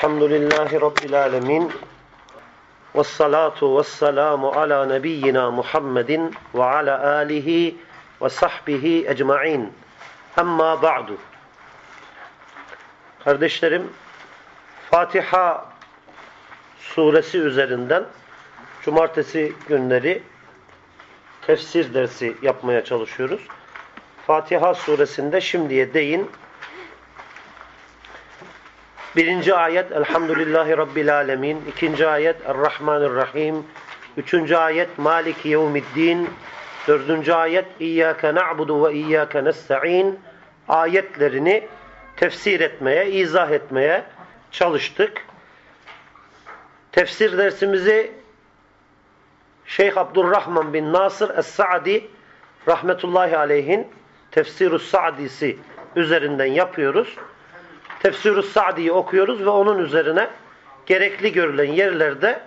Elhamdülillahi Rabbil alemin. Vessalatu vesselamu ala nebiyyina Muhammedin ve ala alihi ve sahbihi ecma'in. Amma ba'du. Kardeşlerim, Fatiha suresi üzerinden cumartesi günleri tefsir dersi yapmaya çalışıyoruz. Fatiha suresinde şimdiye değin Birinci ayet Elhamdülillahi Rabbil Alemin. İkinci ayet Errahmanirrahim. Üçüncü ayet Maliki Yevmiddin. Dördüncü ayet İyyâke na'budu ve İyyâke nesta'in. Ayetlerini tefsir etmeye, izah etmeye çalıştık. Tefsir dersimizi Şeyh Abdurrahman bin Nasır Es-Sa'di rahmetullahi aleyhin Tefsirus Sa'disi üzerinden yapıyoruz. Tefsir-i Sa'di'yi okuyoruz ve onun üzerine gerekli görülen yerlerde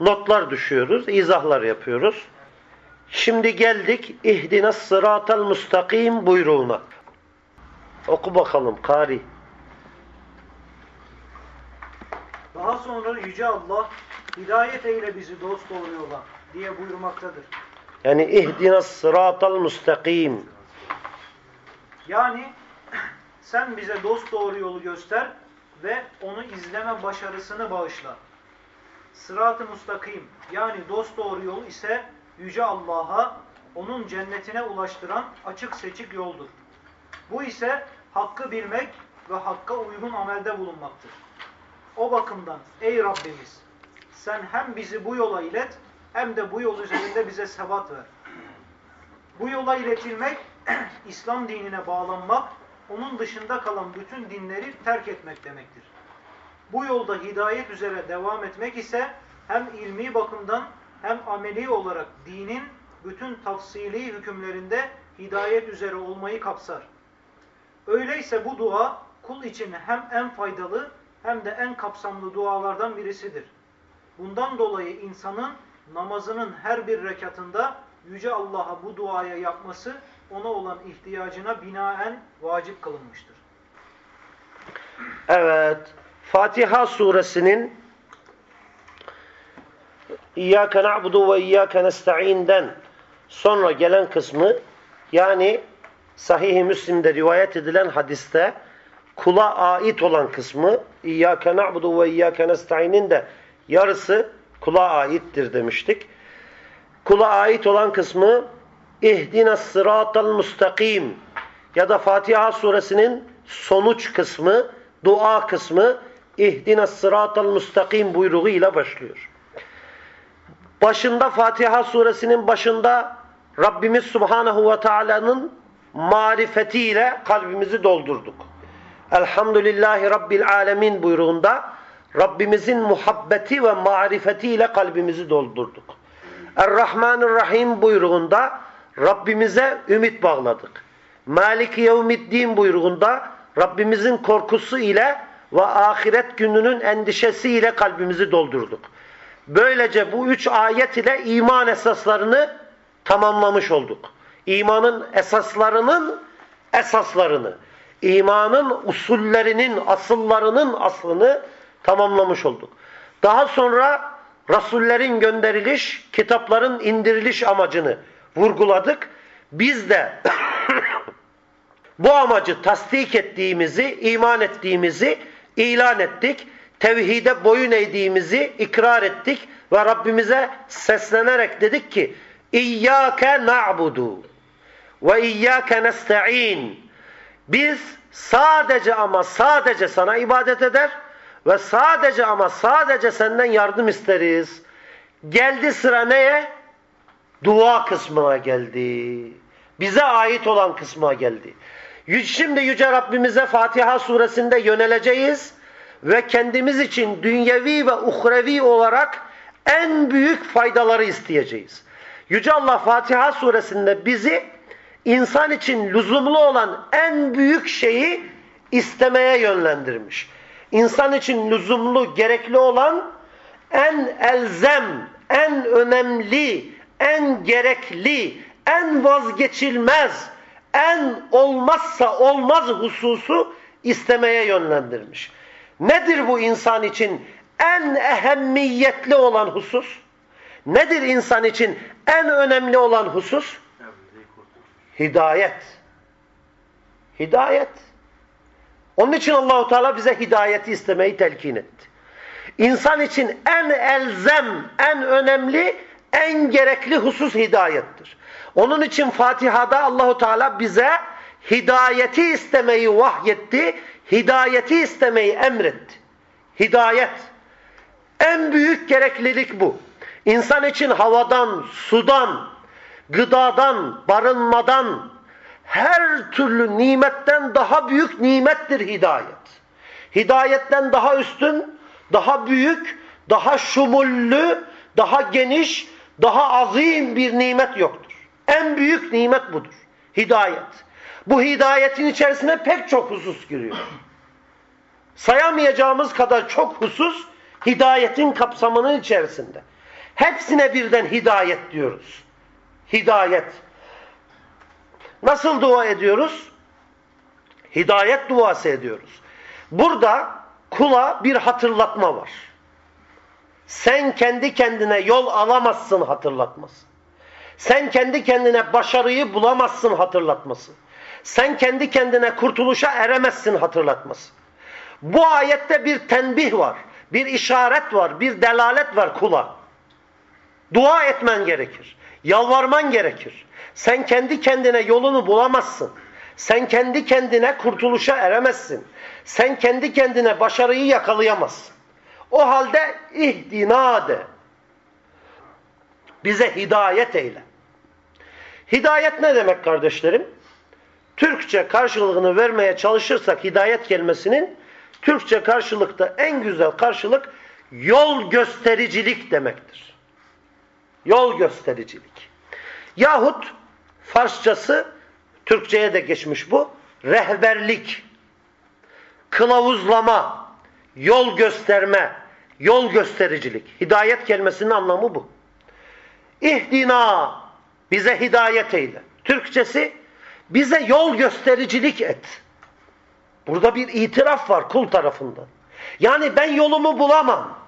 notlar düşüyoruz, izahlar yapıyoruz. Şimdi geldik İhdina sıratel müstakim buyruğuna. Oku bakalım Kari. Daha sonra Yüce Allah hidayet eyle bizi dost doğru yola diye buyurmaktadır. Yani ihdina sıratel müstakim. Yani sen bize dost doğru yolu göster ve onu izleme başarısını bağışla. Sırat-ı mustakim yani dost doğru yol ise Yüce Allah'a onun cennetine ulaştıran açık seçik yoldur. Bu ise hakkı bilmek ve hakka uygun amelde bulunmaktır. O bakımdan ey Rabbimiz sen hem bizi bu yola ilet hem de bu yol üzerinde bize sebat ver. Bu yola iletilmek İslam dinine bağlanmak onun dışında kalan bütün dinleri terk etmek demektir. Bu yolda hidayet üzere devam etmek ise hem ilmi bakımdan hem ameli olarak dinin bütün tafsili hükümlerinde hidayet üzere olmayı kapsar. Öyleyse bu dua kul için hem en faydalı hem de en kapsamlı dualardan birisidir. Bundan dolayı insanın namazının her bir rekatında Yüce Allah'a bu duaya yapması ona olan ihtiyacına binaen vacip kılınmıştır. Evet. Fatiha suresinin İyyâke na'budu ve İyyâke nestaîn'den sonra gelen kısmı yani Sahih-i Müslim'de rivayet edilen hadiste kula ait olan kısmı İyyâke na'budu ve İyyâke nestaîn'in de yarısı kula aittir demiştik. Kula ait olan kısmı İhdina sıratal mustakim ya da Fatiha suresinin sonuç kısmı, dua kısmı İhdina sıratal mustakim buyruğu ile başlıyor. Başında Fatiha suresinin başında Rabbimiz Subhanahu ve Taala'nın marifetiyle kalbimizi doldurduk. Elhamdülillahi Rabbil Alemin buyruğunda Rabbimizin muhabbeti ve marifetiyle kalbimizi doldurduk. Er-Rahmanir-Rahim buyruğunda Rabbimize ümit bağladık. Maliki yevmiddin buyruğunda Rabbimizin korkusu ile ve ahiret gününün endişesi ile kalbimizi doldurduk. Böylece bu üç ayet ile iman esaslarını tamamlamış olduk. İmanın esaslarının esaslarını, imanın usullerinin, asıllarının aslını tamamlamış olduk. Daha sonra Rasullerin gönderiliş, kitapların indiriliş amacını vurguladık. Biz de bu amacı tasdik ettiğimizi, iman ettiğimizi ilan ettik. Tevhide boyun eğdiğimizi ikrar ettik ve Rabbimize seslenerek dedik ki İyyâke na'budu ve iyyâke nesta'in Biz sadece ama sadece sana ibadet eder ve sadece ama sadece senden yardım isteriz. Geldi sıra neye? Dua kısmına geldi. Bize ait olan kısma geldi. Şimdi Yüce Rabbimize Fatiha suresinde yöneleceğiz ve kendimiz için dünyevi ve uhrevi olarak en büyük faydaları isteyeceğiz. Yüce Allah Fatiha suresinde bizi insan için lüzumlu olan en büyük şeyi istemeye yönlendirmiş. İnsan için lüzumlu, gerekli olan en elzem, en önemli, en gerekli, en vazgeçilmez, en olmazsa olmaz hususu istemeye yönlendirmiş. Nedir bu insan için en ehemmiyetli olan husus? Nedir insan için en önemli olan husus? Hidayet. Hidayet. Onun için Allahu Teala bize hidayeti istemeyi telkin etti. İnsan için en elzem, en önemli, en gerekli husus hidayettir. Onun için Fatiha'da Allahu Teala bize hidayeti istemeyi vahyetti, hidayeti istemeyi emretti. Hidayet. En büyük gereklilik bu. İnsan için havadan, sudan, gıdadan, barınmadan, her türlü nimetten daha büyük nimettir hidayet. Hidayetten daha üstün, daha büyük, daha şumullü, daha geniş, daha azim bir nimet yoktur. En büyük nimet budur. Hidayet. Bu hidayetin içerisine pek çok husus giriyor. Sayamayacağımız kadar çok husus hidayetin kapsamının içerisinde. Hepsine birden hidayet diyoruz. Hidayet. Nasıl dua ediyoruz? Hidayet duası ediyoruz. Burada kula bir hatırlatma var. Sen kendi kendine yol alamazsın hatırlatması. Sen kendi kendine başarıyı bulamazsın hatırlatması. Sen kendi kendine kurtuluşa eremezsin hatırlatması. Bu ayette bir tenbih var, bir işaret var, bir delalet var kula. Dua etmen gerekir. Yalvarman gerekir. Sen kendi kendine yolunu bulamazsın. Sen kendi kendine kurtuluşa eremezsin. Sen kendi kendine başarıyı yakalayamazsın. O halde ihdina de. Bize hidayet eyle. Hidayet ne demek kardeşlerim? Türkçe karşılığını vermeye çalışırsak hidayet kelimesinin Türkçe karşılıkta en güzel karşılık yol göstericilik demektir. Yol göstericilik. Yahut Farsçası Türkçe'ye de geçmiş bu. Rehberlik, kılavuzlama, yol gösterme, yol göstericilik. Hidayet kelimesinin anlamı bu. İhdina, bize hidayet eyle. Türkçesi bize yol göstericilik et. Burada bir itiraf var kul tarafından. Yani ben yolumu bulamam.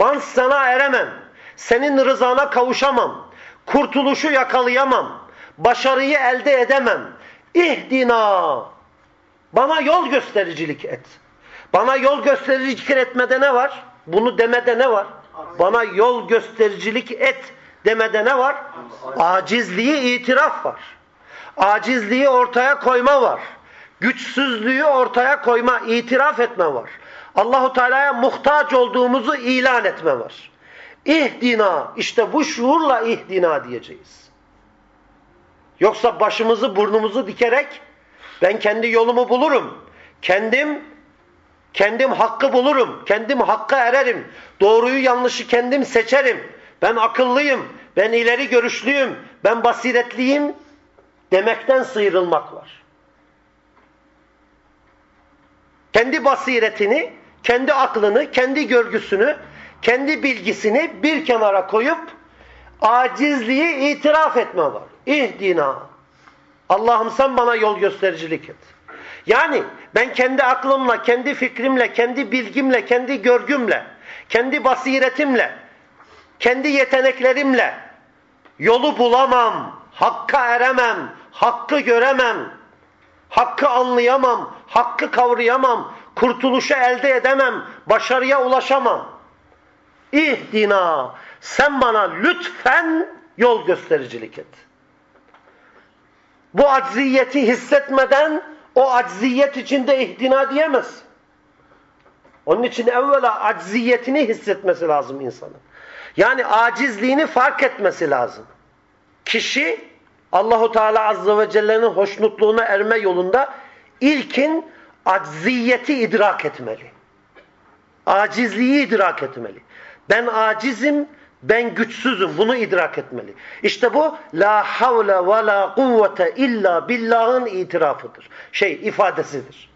Ben sana eremem. Senin rızana kavuşamam. Kurtuluşu yakalayamam. Başarıyı elde edemem. İhdina. Bana yol göstericilik et. Bana yol göstericilik etmede ne var? Bunu demede ne var? Bana yol göstericilik et demede ne var? Acizliği itiraf var. Acizliği ortaya koyma var. Güçsüzlüğü ortaya koyma, itiraf etme var. Allahu Teala'ya muhtaç olduğumuzu ilan etme var. İhdina, işte bu şuurla ihdina diyeceğiz. Yoksa başımızı burnumuzu dikerek ben kendi yolumu bulurum. Kendim kendim hakkı bulurum. Kendim hakka ererim. Doğruyu yanlışı kendim seçerim. Ben akıllıyım. Ben ileri görüşlüyüm. Ben basiretliyim demekten sıyrılmak var. Kendi basiretini, kendi aklını, kendi görgüsünü, kendi bilgisini bir kenara koyup acizliği itiraf etme var. İhdina. Allah'ım sen bana yol göstericilik et. Yani ben kendi aklımla, kendi fikrimle, kendi bilgimle, kendi görgümle, kendi basiretimle, kendi yeteneklerimle yolu bulamam, hakka eremem, hakkı göremem, hakkı anlayamam, hakkı kavrayamam, kurtuluşu elde edemem, başarıya ulaşamam. İhdina, sen bana lütfen yol göstericilik et. Bu acziyeti hissetmeden o acziyet içinde ihdina diyemez. Onun için evvela acziyetini hissetmesi lazım insanın. Yani acizliğini fark etmesi lazım. Kişi Allahu Teala azze ve celle'nin hoşnutluğuna erme yolunda ilkin acziyeti idrak etmeli. Acizliği idrak etmeli. Ben acizim, ben güçsüzüm. Bunu idrak etmeli. İşte bu la havle ve la kuvvete illa billah'ın itirafıdır. Şey ifadesidir.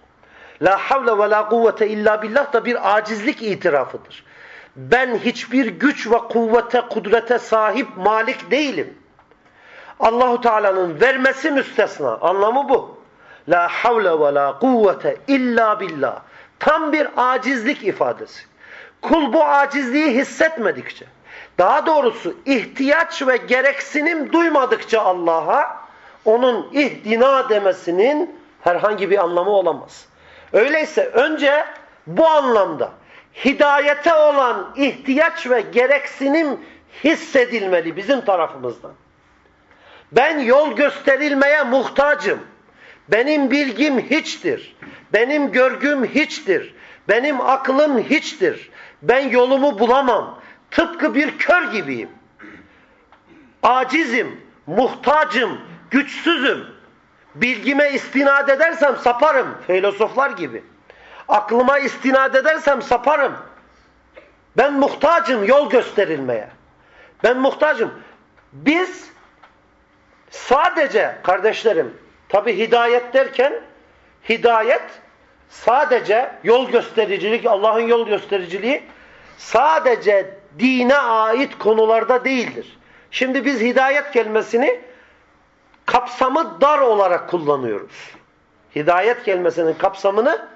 La havle ve la kuvvete illa billah da bir acizlik itirafıdır. Ben hiçbir güç ve kuvvete, kudrete sahip malik değilim. Allahu Teala'nın vermesi müstesna. Anlamı bu. La havle ve la kuvvete illa billah. Tam bir acizlik ifadesi. Kul bu acizliği hissetmedikçe, daha doğrusu ihtiyaç ve gereksinim duymadıkça Allah'a onun ihdina demesinin herhangi bir anlamı olamaz. Öyleyse önce bu anlamda hidayete olan ihtiyaç ve gereksinim hissedilmeli bizim tarafımızdan. Ben yol gösterilmeye muhtacım. Benim bilgim hiçtir. Benim görgüm hiçtir. Benim aklım hiçtir. Ben yolumu bulamam. Tıpkı bir kör gibiyim. Acizim, muhtacım, güçsüzüm. Bilgime istinad edersem saparım. Filozoflar gibi. Aklıma istinad edersem saparım. Ben muhtacım yol gösterilmeye. Ben muhtacım. Biz sadece kardeşlerim tabi hidayet derken hidayet sadece yol göstericilik, Allah'ın yol göstericiliği sadece dine ait konularda değildir. Şimdi biz hidayet kelimesini kapsamı dar olarak kullanıyoruz. Hidayet kelimesinin kapsamını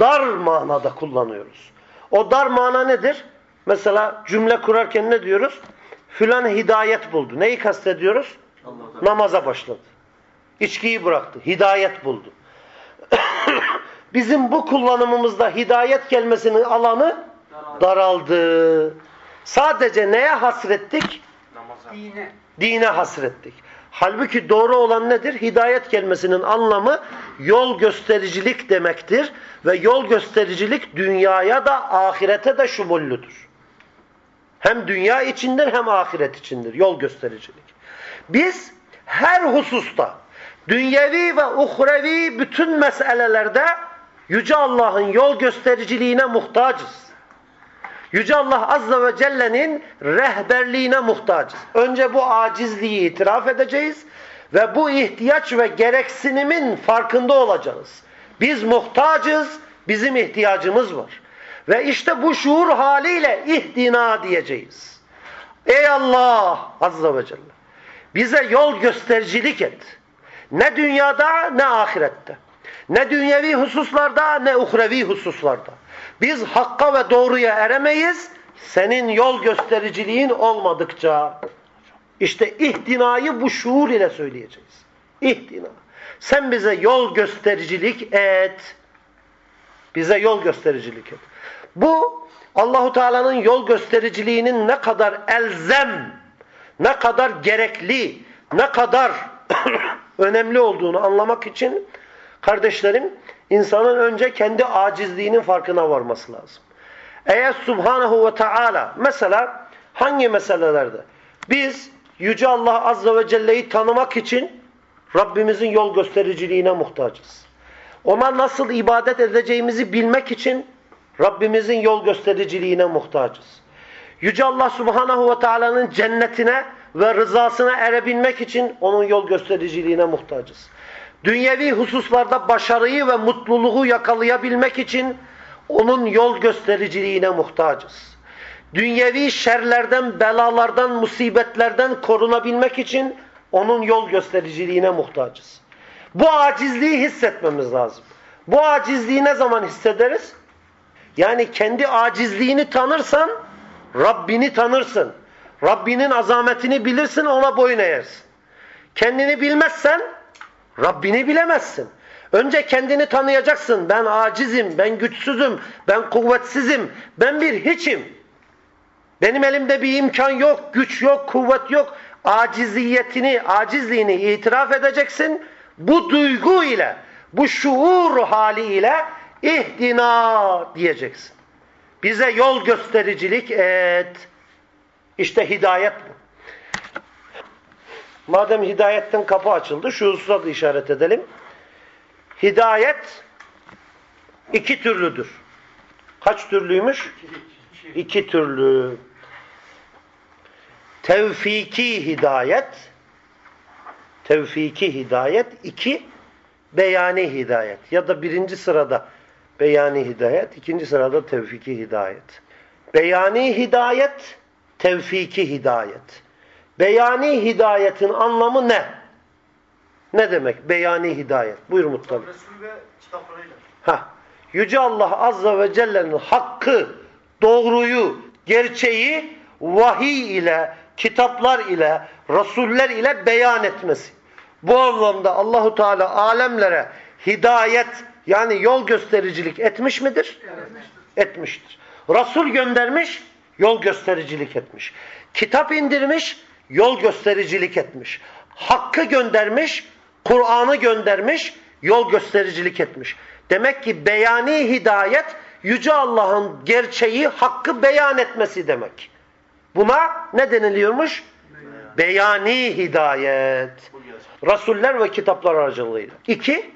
dar manada kullanıyoruz. O dar mana nedir? Mesela cümle kurarken ne diyoruz? Filan hidayet buldu. Neyi kastediyoruz? Namaza başladı. İçkiyi bıraktı. Hidayet buldu. Bizim bu kullanımımızda hidayet kelimesinin alanı daraldı. Sadece neye hasrettik? Dine. Dine hasrettik. Halbuki doğru olan nedir? Hidayet kelimesinin anlamı yol göstericilik demektir. Ve yol göstericilik dünyaya da ahirete de şumullüdür. Hem dünya içindir hem ahiret içindir. Yol göstericilik. Biz her hususta dünyevi ve uhrevi bütün meselelerde Yüce Allah'ın yol göstericiliğine muhtacız. Yüce Allah Azze ve Celle'nin rehberliğine muhtacız. Önce bu acizliği itiraf edeceğiz ve bu ihtiyaç ve gereksinimin farkında olacağız. Biz muhtacız, bizim ihtiyacımız var. Ve işte bu şuur haliyle ihdina diyeceğiz. Ey Allah Azze ve Celle bize yol göstericilik et. Ne dünyada ne ahirette. Ne dünyevi hususlarda ne uhrevi hususlarda. Biz hakka ve doğruya eremeyiz. Senin yol göstericiliğin olmadıkça. İşte ihtinayı bu şuur ile söyleyeceğiz. İhtina. Sen bize yol göstericilik et. Bize yol göstericilik et. Bu Allahu Teala'nın yol göstericiliğinin ne kadar elzem, ne kadar gerekli, ne kadar önemli olduğunu anlamak için kardeşlerim insanın önce kendi acizliğinin farkına varması lazım. Eğer Subhanahu ve Teala mesela hangi meselelerde biz Yüce Allah Azze ve Celle'yi tanımak için Rabbimizin yol göstericiliğine muhtacız. Ona nasıl ibadet edeceğimizi bilmek için Rabbimizin yol göstericiliğine muhtacız. Yüce Allah Subhanahu ve Teala'nın cennetine ve rızasına erebilmek için onun yol göstericiliğine muhtacız. Dünyevi hususlarda başarıyı ve mutluluğu yakalayabilmek için onun yol göstericiliğine muhtacız. Dünyevi şerlerden, belalardan, musibetlerden korunabilmek için onun yol göstericiliğine muhtacız. Bu acizliği hissetmemiz lazım. Bu acizliği ne zaman hissederiz? Yani kendi acizliğini tanırsan Rabbini tanırsın. Rabbinin azametini bilirsin ona boyun eğersin. Kendini bilmezsen Rabbini bilemezsin. Önce kendini tanıyacaksın. Ben acizim, ben güçsüzüm, ben kuvvetsizim, ben bir hiçim. Benim elimde bir imkan yok, güç yok, kuvvet yok. Aciziyetini, acizliğini itiraf edeceksin. Bu duygu ile, bu şuur hali ile ihdina diyeceksin. Bize yol göstericilik et. İşte hidayet bu. Madem hidayetten kapı açıldı, şu hususa da işaret edelim. Hidayet iki türlüdür. Kaç türlüymüş? İki türlü. Tevfiki hidayet, tevfiki hidayet, iki beyani hidayet. Ya da birinci sırada beyani hidayet, ikinci sırada tevfiki hidayet. Beyani hidayet, tevfiki hidayet. Beyani hidayetin anlamı ne? Ne demek beyani hidayet? Buyur kitaplarıyla. Ha. Yüce Allah Azze ve Celle'nin hakkı, doğruyu, gerçeği vahiy ile, kitaplar ile, rasuller ile beyan etmesi. Bu anlamda Allahu Teala alemlere hidayet yani yol göstericilik etmiş midir? Etmiştir. Resul göndermiş, yol göstericilik etmiş. Kitap indirmiş, yol göstericilik etmiş. Hakkı göndermiş, Kur'an'ı göndermiş, yol göstericilik etmiş. Demek ki beyani hidayet Yüce Allah'ın gerçeği, hakkı beyan etmesi demek. Buna ne deniliyormuş? Beyani hidayet. Rasuller ve kitaplar aracılığıyla. İki,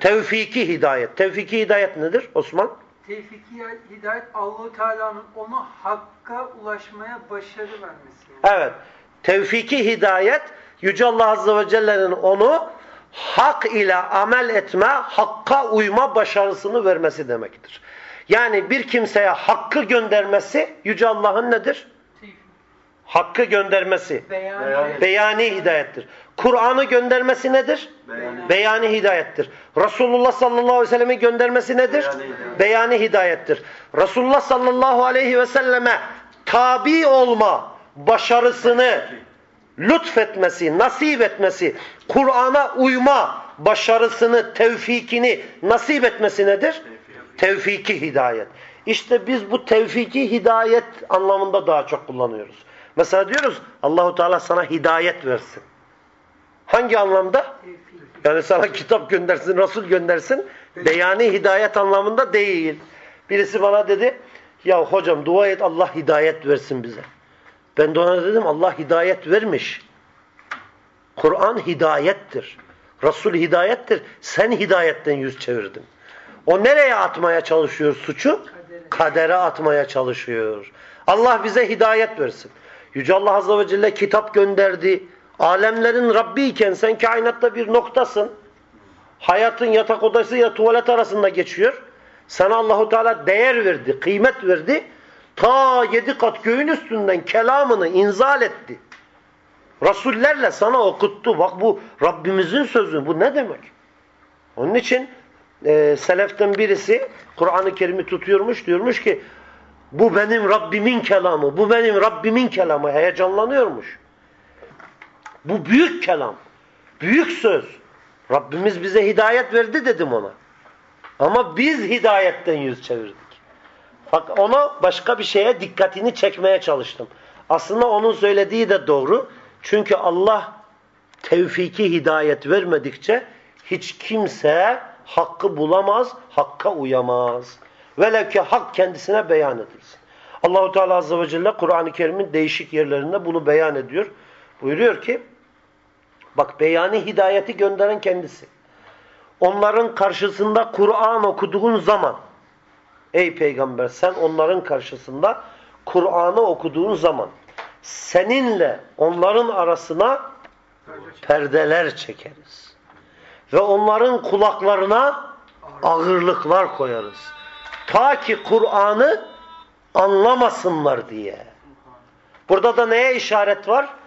tevfiki hidayet. Tevfiki hidayet nedir Osman? Tevfiki hidayet Allahu Teala'nın onu hakka ulaşmaya başarı vermesi. Evet. Tevfiki hidayet Yüce Allah Azze ve Celle'nin onu hak ile amel etme, hakka uyma başarısını vermesi demektir. Yani bir kimseye hakkı göndermesi Yüce Allah'ın nedir? Hakkı göndermesi. Beyani. Beyani hidayettir. Kur'an'ı göndermesi nedir? Beyani. Beyani hidayettir. Resulullah sallallahu aleyhi ve sellem'i göndermesi nedir? Beyani hidayet. Beyani hidayettir. Resulullah sallallahu aleyhi ve selleme tabi olma başarısını lütfetmesi, nasip etmesi, Kur'an'a uyma başarısını, tevfikini nasip etmesi nedir? Tevfiki hidayet. İşte biz bu tevfiki hidayet anlamında daha çok kullanıyoruz. Mesela diyoruz Allahu Teala sana hidayet versin. Hangi anlamda? Yani sana kitap göndersin, Resul göndersin. Beyani hidayet anlamında değil. Birisi bana dedi, ya hocam dua et Allah hidayet versin bize. Ben de ona dedim Allah hidayet vermiş. Kur'an hidayettir. Resul hidayettir. Sen hidayetten yüz çevirdin. O nereye atmaya çalışıyor suçu? Kadere atmaya çalışıyor. Allah bize hidayet versin. Yüce Allah Azze ve Celle kitap gönderdi. Alemlerin Rabbi iken sen kainatta bir noktasın. Hayatın yatak odası ya tuvalet arasında geçiyor. Sana Allahu Teala değer verdi, kıymet verdi. Ta yedi kat göğün üstünden kelamını inzal etti. Rasullerle sana okuttu. Bak bu Rabbimizin sözü. Bu ne demek? Onun için e, seleften birisi Kur'an-ı Kerim'i tutuyormuş. Diyormuş ki bu benim Rabbimin kelamı. Bu benim Rabbimin kelamı. Heyecanlanıyormuş. Bu büyük kelam. Büyük söz. Rabbimiz bize hidayet verdi dedim ona. Ama biz hidayetten yüz çevirdik. Bak ona başka bir şeye dikkatini çekmeye çalıştım. Aslında onun söylediği de doğru. Çünkü Allah tevfiki hidayet vermedikçe hiç kimse hakkı bulamaz, hakka uyamaz. Velev ki hak kendisine beyan edilsin. Allahu Teala Azze ve Celle Kur'an-ı Kerim'in değişik yerlerinde bunu beyan ediyor. Buyuruyor ki bak beyani hidayeti gönderen kendisi. Onların karşısında Kur'an okuduğun zaman ey peygamber sen onların karşısında Kur'an'ı okuduğun zaman seninle onların arasına perdeler çekeriz. Ve onların kulaklarına ağırlıklar koyarız. Ta ki Kur'an'ı anlamasınlar diye. Burada da neye işaret var?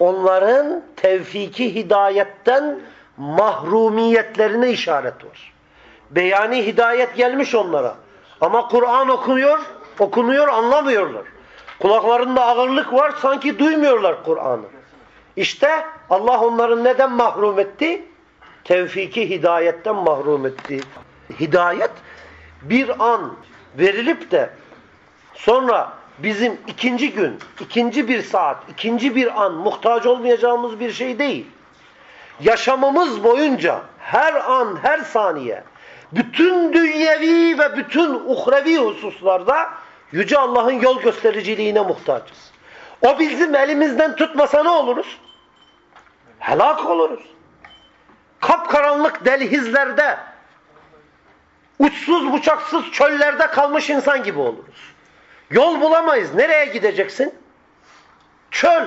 Onların tevfiki hidayetten mahrumiyetlerine işaret var. Beyani hidayet gelmiş onlara. Ama Kur'an okunuyor, okunuyor anlamıyorlar. Kulaklarında ağırlık var sanki duymuyorlar Kur'an'ı. İşte Allah onları neden mahrum etti? Tevfiki hidayetten mahrum etti. Hidayet bir an verilip de sonra bizim ikinci gün, ikinci bir saat, ikinci bir an muhtaç olmayacağımız bir şey değil. Yaşamımız boyunca her an, her saniye bütün dünyevi ve bütün uhrevi hususlarda Yüce Allah'ın yol göstericiliğine muhtacız. O bizim elimizden tutmasa ne oluruz? Helak oluruz. Kapkaranlık delihizlerde, uçsuz bucaksız çöllerde kalmış insan gibi oluruz. Yol bulamayız. Nereye gideceksin? Çöl.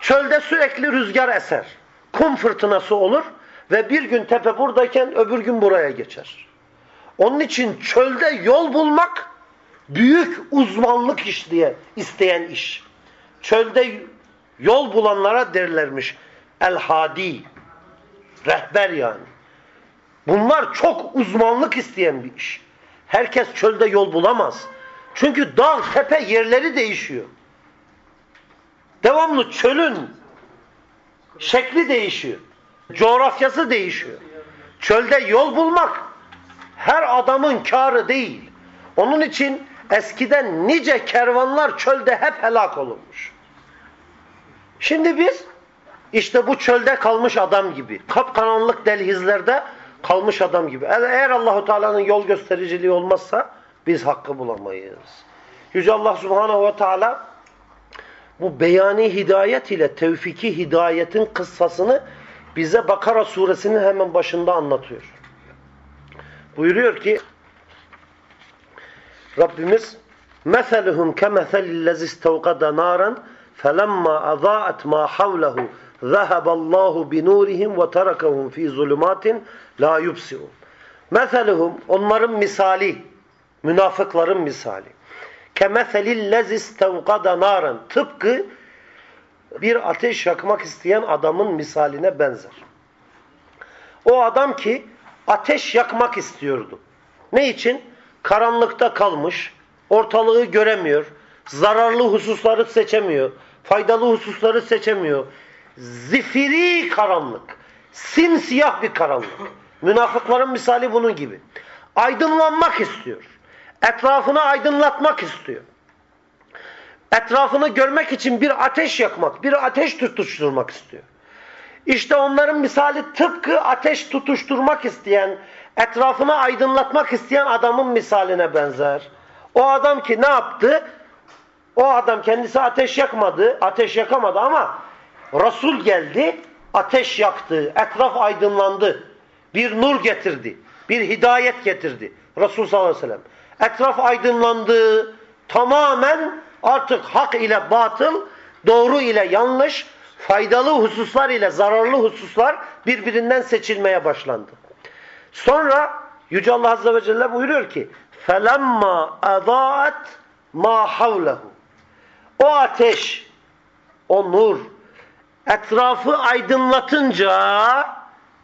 Çölde sürekli rüzgar eser. Kum fırtınası olur ve bir gün tepe buradayken öbür gün buraya geçer. Onun için çölde yol bulmak büyük uzmanlık iş diye isteyen iş. Çölde yol bulanlara derlermiş el hadi. Rehber yani. Bunlar çok uzmanlık isteyen bir iş. Herkes çölde yol bulamaz. Çünkü dağ, tepe yerleri değişiyor. Devamlı çölün şekli değişiyor. Coğrafyası değişiyor. Çölde yol bulmak her adamın karı değil. Onun için eskiden nice kervanlar çölde hep helak olunmuş. Şimdi biz işte bu çölde kalmış adam gibi, kapkaranlık delhizlerde kalmış adam gibi. Eğer Allahu Teala'nın yol göstericiliği olmazsa biz hakkı bulamayız. Yüce Allah Subhanahu ve Teala bu beyani hidayet ile tevfiki hidayetin kıssasını bize Bakara suresinin hemen başında anlatıyor. Buyuruyor ki Rabbimiz مَثَلُهُمْ كَمَثَلِ الَّذِي اسْتَوْقَدَ نَارًا فَلَمَّا أَضَاءَتْ مَا حَوْلَهُ ذَهَبَ اللّٰهُ بِنُورِهِمْ وَتَرَكَهُمْ ف۪ي ظُلُمَاتٍ لَا يُبْسِعُونَ Meseluhum onların misali, münafıkların misali. Kemeselil lezis tevkada naran. Tıpkı bir ateş yakmak isteyen adamın misaline benzer. O adam ki ateş yakmak istiyordu. Ne için? Karanlıkta kalmış, ortalığı göremiyor, zararlı hususları seçemiyor, faydalı hususları seçemiyor. Zifiri karanlık, simsiyah bir karanlık. Münafıkların misali bunun gibi. Aydınlanmak istiyor. Etrafını aydınlatmak istiyor. Etrafını görmek için bir ateş yakmak, bir ateş tutuşturmak istiyor. İşte onların misali tıpkı ateş tutuşturmak isteyen, etrafını aydınlatmak isteyen adamın misaline benzer. O adam ki ne yaptı? O adam kendisi ateş yakmadı, ateş yakamadı ama Resul geldi, ateş yaktı, etraf aydınlandı. Bir nur getirdi, bir hidayet getirdi. Resul sallallahu aleyhi ve sellem. Etraf aydınlandı, tamamen artık hak ile batıl, doğru ile yanlış, faydalı hususlar ile zararlı hususlar birbirinden seçilmeye başlandı. Sonra Yüce Allah Azze ve Celle buyuruyor ki فَلَمَّا اَضَاءَتْ مَا حَوْلَهُ O ateş, o nur, etrafı aydınlatınca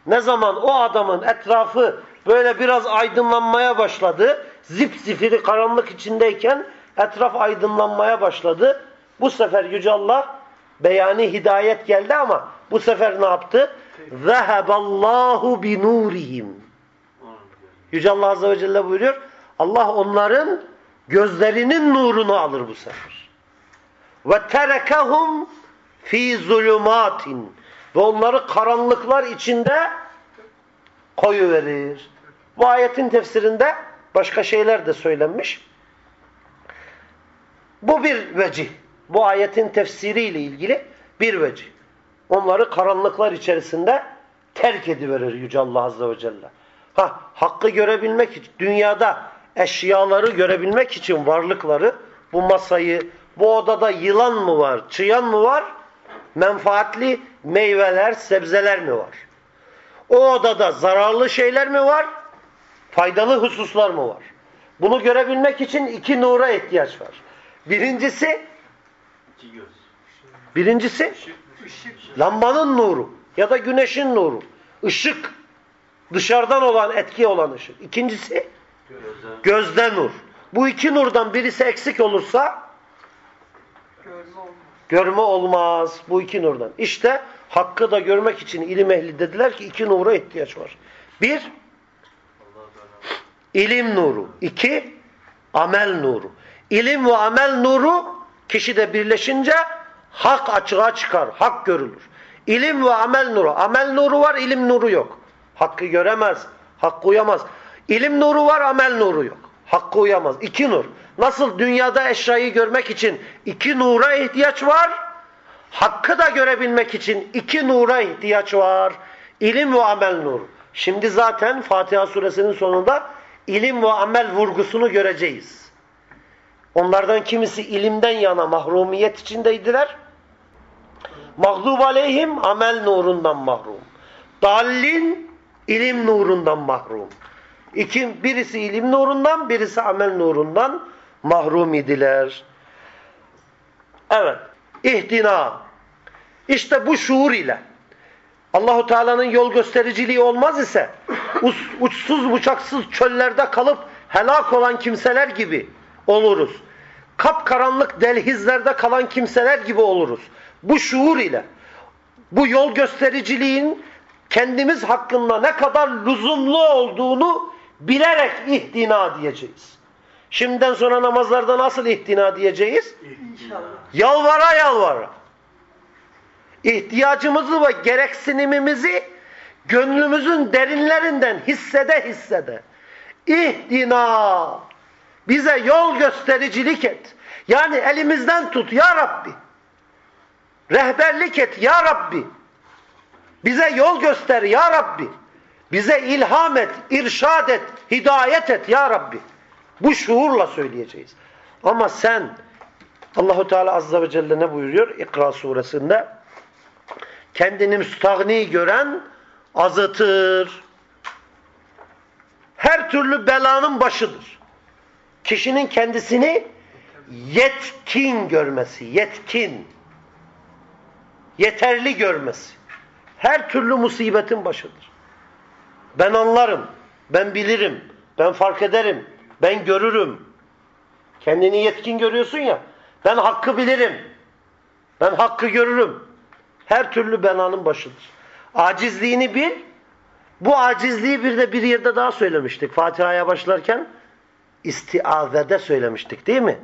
ne zaman o adamın etrafı böyle biraz aydınlanmaya başladı, zipzifiri karanlık içindeyken etraf aydınlanmaya başladı. Bu sefer Yüce Allah beyani hidayet geldi ama bu sefer ne yaptı? Zeheballahu binurihim. Yüce Allah Azze ve Celle buyuruyor. Allah onların gözlerinin nurunu alır bu sefer. Ve terekehum fi zulümatin. Ve onları karanlıklar içinde koyu verir. Bu ayetin tefsirinde başka şeyler de söylenmiş. Bu bir vecih. Bu ayetin tefsiriyle ilgili bir vecih. Onları karanlıklar içerisinde terk ediverir Yüce Allah Azze ve Celle. Ha, hakkı görebilmek için, dünyada eşyaları görebilmek için varlıkları, bu masayı, bu odada yılan mı var, çıyan mı var, menfaatli meyveler, sebzeler mi var? O odada zararlı şeyler mi var, faydalı hususlar mı var? Bunu görebilmek için iki nura ihtiyaç var. Birincisi Birincisi lambanın nuru ya da güneşin nuru. Işık. Dışarıdan olan etki olan ışık. İkincisi gözde nur. Bu iki nurdan birisi eksik olursa Görme olmaz. görme olmaz. Bu iki nurdan. İşte hakkı da görmek için ilim ehli dediler ki iki nura ihtiyaç var. Bir, ilim nuru. İki, amel nuru. İlim ve amel nuru kişide birleşince hak açığa çıkar, hak görülür. İlim ve amel nuru. Amel nuru var, ilim nuru yok. Hakkı göremez, hakkı uyamaz. İlim nuru var, amel nuru yok. Hakkı uyamaz. İki nur. Nasıl dünyada eşyayı görmek için iki nura ihtiyaç var, hakkı da görebilmek için iki nura ihtiyaç var. İlim ve amel nuru. Şimdi zaten Fatiha suresinin sonunda ilim ve amel vurgusunu göreceğiz. Onlardan kimisi ilimden yana mahrumiyet içindeydiler. Mağdub aleyhim amel nurundan mahrum. Dallin ilim nurundan mahrum. İki, birisi ilim nurundan, birisi amel nurundan mahrum idiler. Evet. İhtina. İşte bu şuur ile Allahu Teala'nın yol göstericiliği olmaz ise uç, uçsuz bucaksız çöllerde kalıp helak olan kimseler gibi oluruz. Kapkaranlık delhizlerde kalan kimseler gibi oluruz. Bu şuur ile bu yol göstericiliğin kendimiz hakkında ne kadar lüzumlu olduğunu bilerek ihtina diyeceğiz. Şimdiden sonra namazlarda nasıl ihtina diyeceğiz? İnşallah. Yalvara yalvara. İhtiyacımızı ve gereksinimimizi gönlümüzün derinlerinden hissede hissede. İhdina. Bize yol göstericilik et. Yani elimizden tut ya Rabbi. Rehberlik et ya Rabbi. Bize yol göster ya Rabbi. Bize ilham et, irşad et, hidayet et ya Rabbi. Bu şuurla söyleyeceğiz. Ama sen Allahu Teala azze ve celle ne buyuruyor İkra suresinde? Kendini müstahni gören azıtır. Her türlü belanın başıdır. Kişinin kendisini yetkin görmesi, yetkin, yeterli görmesi. Her türlü musibetin başıdır. Ben anlarım, ben bilirim, ben fark ederim, ben görürüm. Kendini yetkin görüyorsun ya, ben hakkı bilirim, ben hakkı görürüm. Her türlü belanın başıdır. Acizliğini bil, bu acizliği bir de bir yerde daha söylemiştik. Fatiha'ya başlarken istiazede söylemiştik değil mi?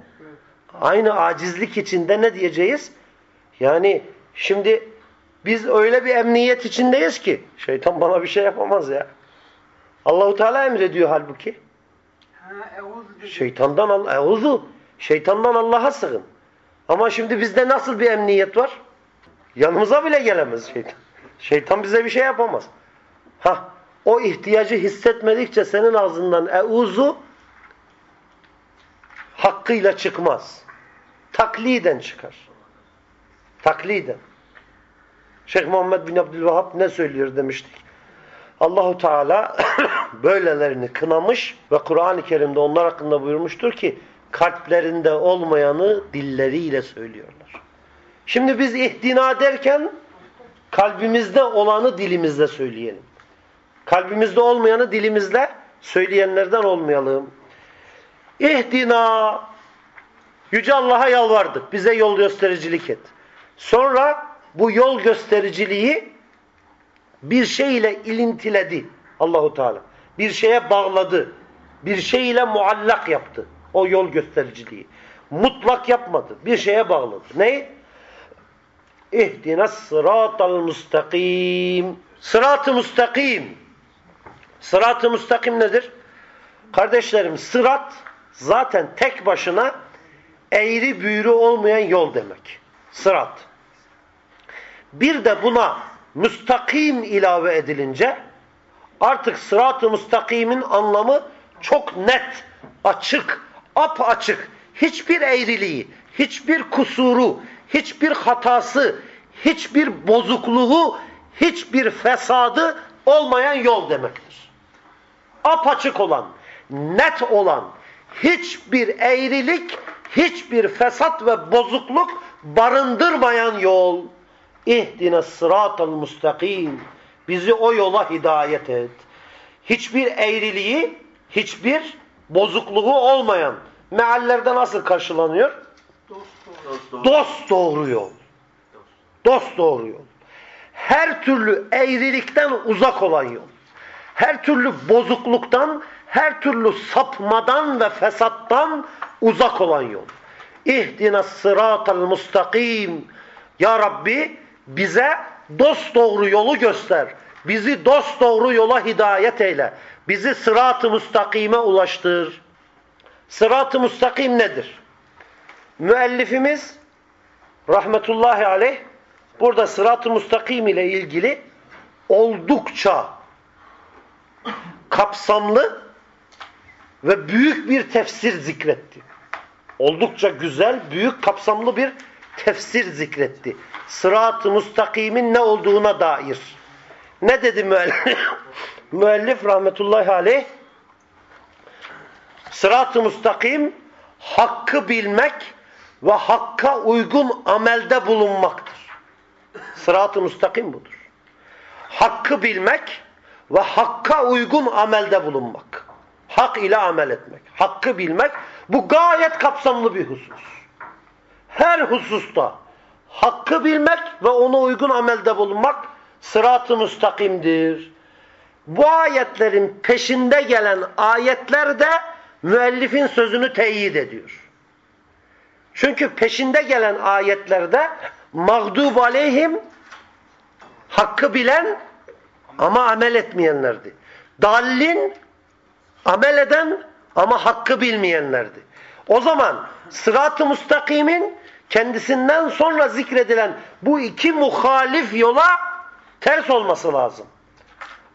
Aynı acizlik içinde ne diyeceğiz? Yani şimdi biz öyle bir emniyet içindeyiz ki şeytan bana bir şey yapamaz ya. Allahu Teala emrediyor halbuki. Şeytandan Allah, Euzu. Şeytandan Allah'a sığın. Ama şimdi bizde nasıl bir emniyet var? Yanımıza bile gelemez şeytan. Şeytan bize bir şey yapamaz. Ha, o ihtiyacı hissetmedikçe senin ağzından euzu hakkıyla çıkmaz. Takliden çıkar. Takliden. Şeyh Muhammed bin Abdülvahhab ne söylüyor demiştik. Allahu Teala böylelerini kınamış ve Kur'an-ı Kerim'de onlar hakkında buyurmuştur ki kalplerinde olmayanı dilleriyle söylüyorlar. Şimdi biz ihtina derken kalbimizde olanı dilimizde söyleyelim. Kalbimizde olmayanı dilimizde söyleyenlerden olmayalım. İhdina Yüce Allah'a yalvardık. Bize yol göstericilik et. Sonra bu yol göstericiliği bir şey ile ilintiledi Allahu Teala. Bir şeye bağladı. Bir şey ile muallak yaptı. O yol göstericiliği. Mutlak yapmadı. Bir şeye bağladı. Ne? İhdina sıratal mustakim. Sırat-ı mustakim. Sırat-ı nedir? Kardeşlerim sırat zaten tek başına eğri büğrü olmayan yol demek. Sırat. Bir de buna müstakim ilave edilince artık sırat-ı müstakimin anlamı çok net, açık, ap açık. Hiçbir eğriliği, hiçbir kusuru, hiçbir hatası, hiçbir bozukluğu, hiçbir fesadı olmayan yol demektir. Apaçık olan, net olan, hiçbir eğrilik, hiçbir fesat ve bozukluk barındırmayan yol. İhdine sıratal mustakim. Bizi o yola hidayet et. Hiçbir eğriliği, hiçbir bozukluğu olmayan meallerde nasıl karşılanıyor? Dost doğru. Yol. Dost doğru yol. Her türlü eğrilikten uzak olan yol. Her türlü bozukluktan, her türlü sapmadan ve fesattan uzak olan yol. İhdina sıratal mustakim. Ya Rabbi bize dost doğru yolu göster. Bizi dost doğru yola hidayet eyle. Bizi sırat-ı müstakime ulaştır. Sırat-ı müstakim nedir? Müellifimiz rahmetullahi aleyh burada sırat-ı müstakim ile ilgili oldukça kapsamlı ve büyük bir tefsir zikretti. Oldukça güzel, büyük, kapsamlı bir tefsir zikretti. Sırat-ı müstakimin ne olduğuna dair. Ne dedi müellif? müellif rahmetullahi aleyh Sırat-ı müstakim hakkı bilmek ve hakka uygun amelde bulunmaktır. Sırat-ı müstakim budur. hakkı bilmek ve hakka uygun amelde bulunmak. Hak ile amel etmek. Hakkı bilmek bu gayet kapsamlı bir husus. Her hususta hakkı bilmek ve ona uygun amelde bulunmak sırat-ı müstakimdir. Bu ayetlerin peşinde gelen ayetler de müellifin sözünü teyit ediyor. Çünkü peşinde gelen ayetlerde mağdub aleyhim hakkı bilen ama amel etmeyenlerdi. Dallin amel eden ama hakkı bilmeyenlerdi. O zaman sırat-ı müstakimin kendisinden sonra zikredilen bu iki muhalif yola ters olması lazım.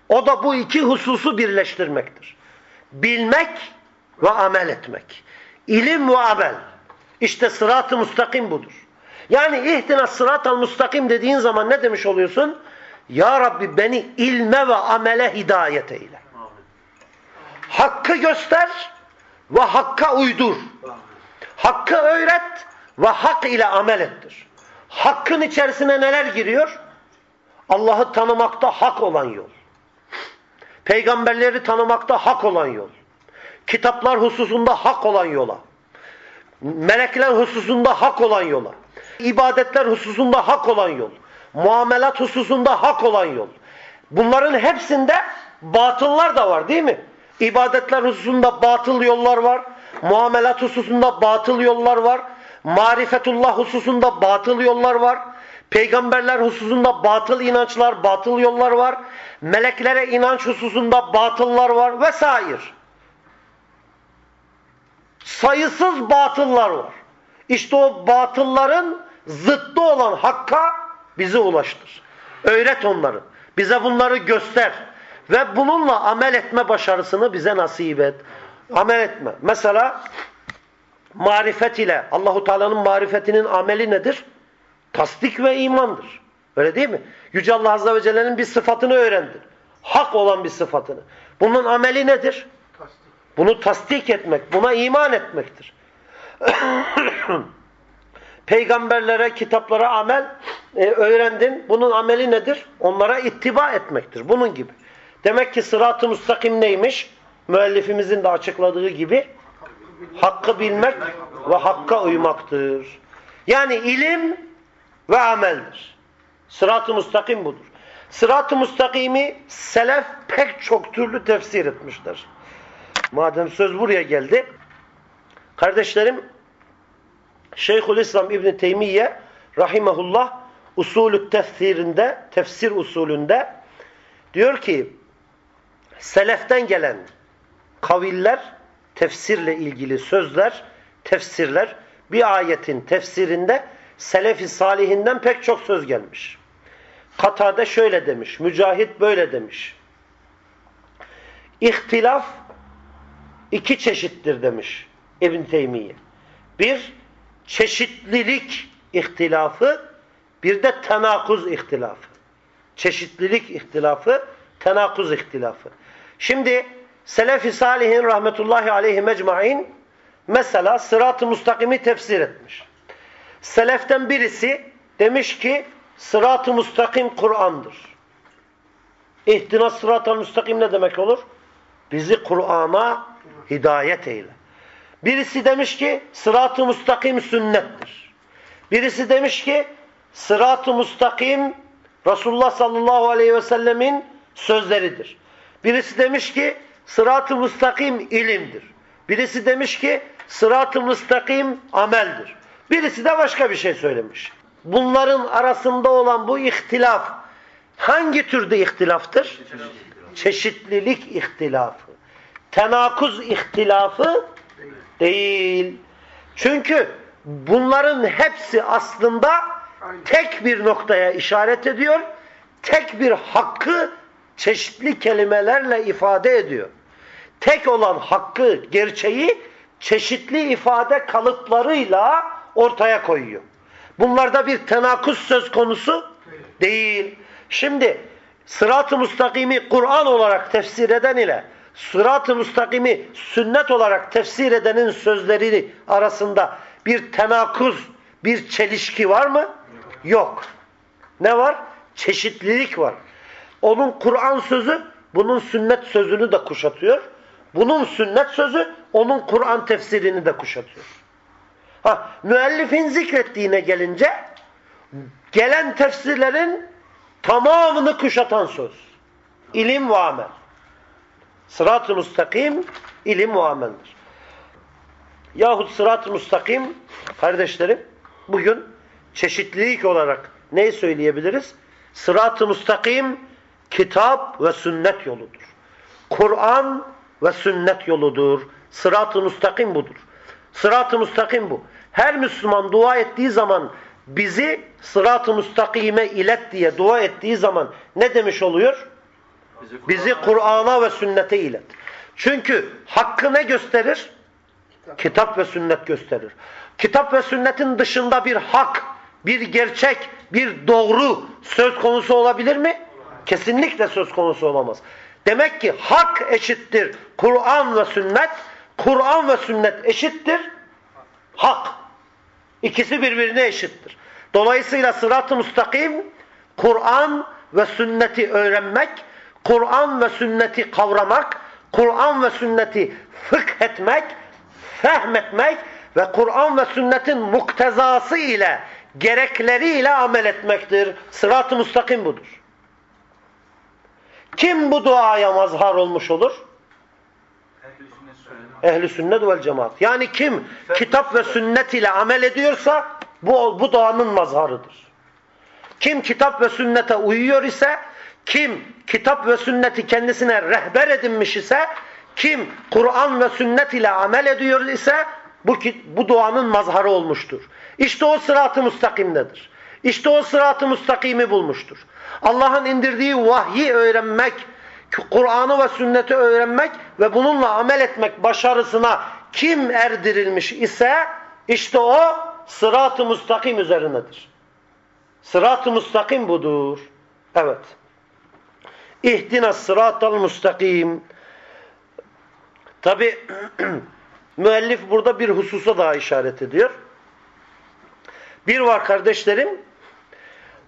O da bu iki hususu birleştirmektir. Bilmek ve amel etmek. İlim ve amel. İşte sırat-ı müstakim budur. Yani ihtina sırat-ı müstakim dediğin zaman ne demiş oluyorsun? Ya Rabbi beni ilme ve amele hidayet eyle. Hakkı göster ve hakka uydur. Hakkı öğret ve hak ile amel ettir. Hakkın içerisine neler giriyor? Allah'ı tanımakta hak olan yol. Peygamberleri tanımakta hak olan yol. Kitaplar hususunda hak olan yola. Melekler hususunda hak olan yola. İbadetler hususunda hak olan yol. Muamelat hususunda hak olan yol. Bunların hepsinde batıllar da var değil mi? İbadetler hususunda batıl yollar var. Muamelat hususunda batıl yollar var. Marifetullah hususunda batıl yollar var. Peygamberler hususunda batıl inançlar, batıl yollar var. Meleklere inanç hususunda batıllar var vesaire. Sayısız batıllar var. İşte o batılların zıttı olan hakka bizi ulaştır. Öğret onları. Bize bunları göster. Ve bununla amel etme başarısını bize nasip et. Amel etme. Mesela marifet ile Allahu Teala'nın marifetinin ameli nedir? Tasdik ve imandır. Öyle değil mi? Yüce Allah Azze ve Celle'nin bir sıfatını öğrendin. Hak olan bir sıfatını. Bunun ameli nedir? Bunu tasdik etmek, buna iman etmektir. Peygamberlere, kitaplara amel e, öğrendin. Bunun ameli nedir? Onlara ittiba etmektir. Bunun gibi. Demek ki sırat-ı müstakim neymiş? Müellifimizin de açıkladığı gibi hakkı bilmek ve hakka uymaktır. Yani ilim ve ameldir. Sırat-ı müstakim budur. Sırat-ı müstakimi selef pek çok türlü tefsir etmişler. Madem söz buraya geldi. Kardeşlerim Şeyhülislam İbn Teymiye rahimehullah usulü tefsirinde, tefsir usulünde diyor ki seleften gelen kaviller, tefsirle ilgili sözler, tefsirler bir ayetin tefsirinde selefi salihinden pek çok söz gelmiş. Katade şöyle demiş, Mücahit böyle demiş. İhtilaf iki çeşittir demiş İbn Teymiye. Bir, çeşitlilik ihtilafı, bir de tenakuz ihtilafı. Çeşitlilik ihtilafı, tenakuz ihtilafı. Şimdi Selefi Salihin rahmetullahi aleyhi mecmain mesela sırat-ı mustakimi tefsir etmiş. Seleften birisi demiş ki sırat-ı mustakim Kur'an'dır. İhtina sırat-ı mustakim ne demek olur? Bizi Kur'an'a hidayet eyle. Birisi demiş ki sırat-ı mustakim sünnettir. Birisi demiş ki sırat-ı mustakim Resulullah sallallahu aleyhi ve sellemin sözleridir. Birisi demiş ki sırat-ı mustakim ilimdir. Birisi demiş ki sırat-ı mustakim ameldir. Birisi de başka bir şey söylemiş. Bunların arasında olan bu ihtilaf hangi türde ihtilaftır? Çeşitlilik ihtilafı. Tenakuz ihtilafı değil. Çünkü bunların hepsi aslında tek bir noktaya işaret ediyor. Tek bir hakkı çeşitli kelimelerle ifade ediyor. Tek olan hakkı, gerçeği çeşitli ifade kalıplarıyla ortaya koyuyor. Bunlarda bir tenakuz söz konusu değil. Şimdi sırat-ı müstakimi Kur'an olarak tefsir eden ile sırat-ı müstakimi sünnet olarak tefsir edenin sözleri arasında bir tenakuz, bir çelişki var mı? Yok. Ne var? Çeşitlilik var. Onun Kur'an sözü bunun sünnet sözünü de kuşatıyor. Bunun sünnet sözü onun Kur'an tefsirini de kuşatıyor. Ha, müellifin zikrettiğine gelince gelen tefsirlerin tamamını kuşatan söz. İlim ve amel. Sırat-ı müstakim ilim ve ameldir. Yahut sırat-ı müstakim kardeşlerim bugün çeşitlilik olarak neyi söyleyebiliriz? Sırat-ı müstakim kitap ve sünnet yoludur. Kur'an ve sünnet yoludur. Sırat-ı müstakim budur. Sırat-ı müstakim bu. Her Müslüman dua ettiği zaman bizi sırat-ı müstakime ilet diye dua ettiği zaman ne demiş oluyor? Bizi Kur'an'a ve sünnete ilet. Çünkü hakkı ne gösterir? Kitap ve sünnet gösterir. Kitap ve sünnetin dışında bir hak, bir gerçek, bir doğru söz konusu olabilir mi? Kesinlikle söz konusu olamaz. Demek ki hak eşittir Kur'an ve sünnet, Kur'an ve sünnet eşittir hak. İkisi birbirine eşittir. Dolayısıyla sırat-ı müstakim Kur'an ve sünneti öğrenmek, Kur'an ve sünneti kavramak, Kur'an ve sünneti fıkh etmek, fehmetmek ve Kur'an ve sünnetin muktezası ile, gerekleriyle amel etmektir. Sırat-ı müstakim budur. Kim bu duaya mazhar olmuş olur? Ehli sünnet vel cemaat. Yani kim kitap ve sünnet ile amel ediyorsa bu, bu duanın mazharıdır. Kim kitap ve sünnete uyuyor ise, kim kitap ve sünneti kendisine rehber edinmiş ise, kim Kur'an ve sünnet ile amel ediyor ise bu, bu duanın mazharı olmuştur. İşte o sırat-ı müstakimdedir. İşte o sırat-ı müstakimi bulmuştur. Allah'ın indirdiği vahyi öğrenmek, Kur'an'ı ve sünneti öğrenmek ve bununla amel etmek başarısına kim erdirilmiş ise işte o sırat-ı müstakim üzerinedir. Sırat-ı müstakim budur. Evet. İhdina sıratal müstakim. Tabi müellif burada bir hususa daha işaret ediyor. Bir var kardeşlerim,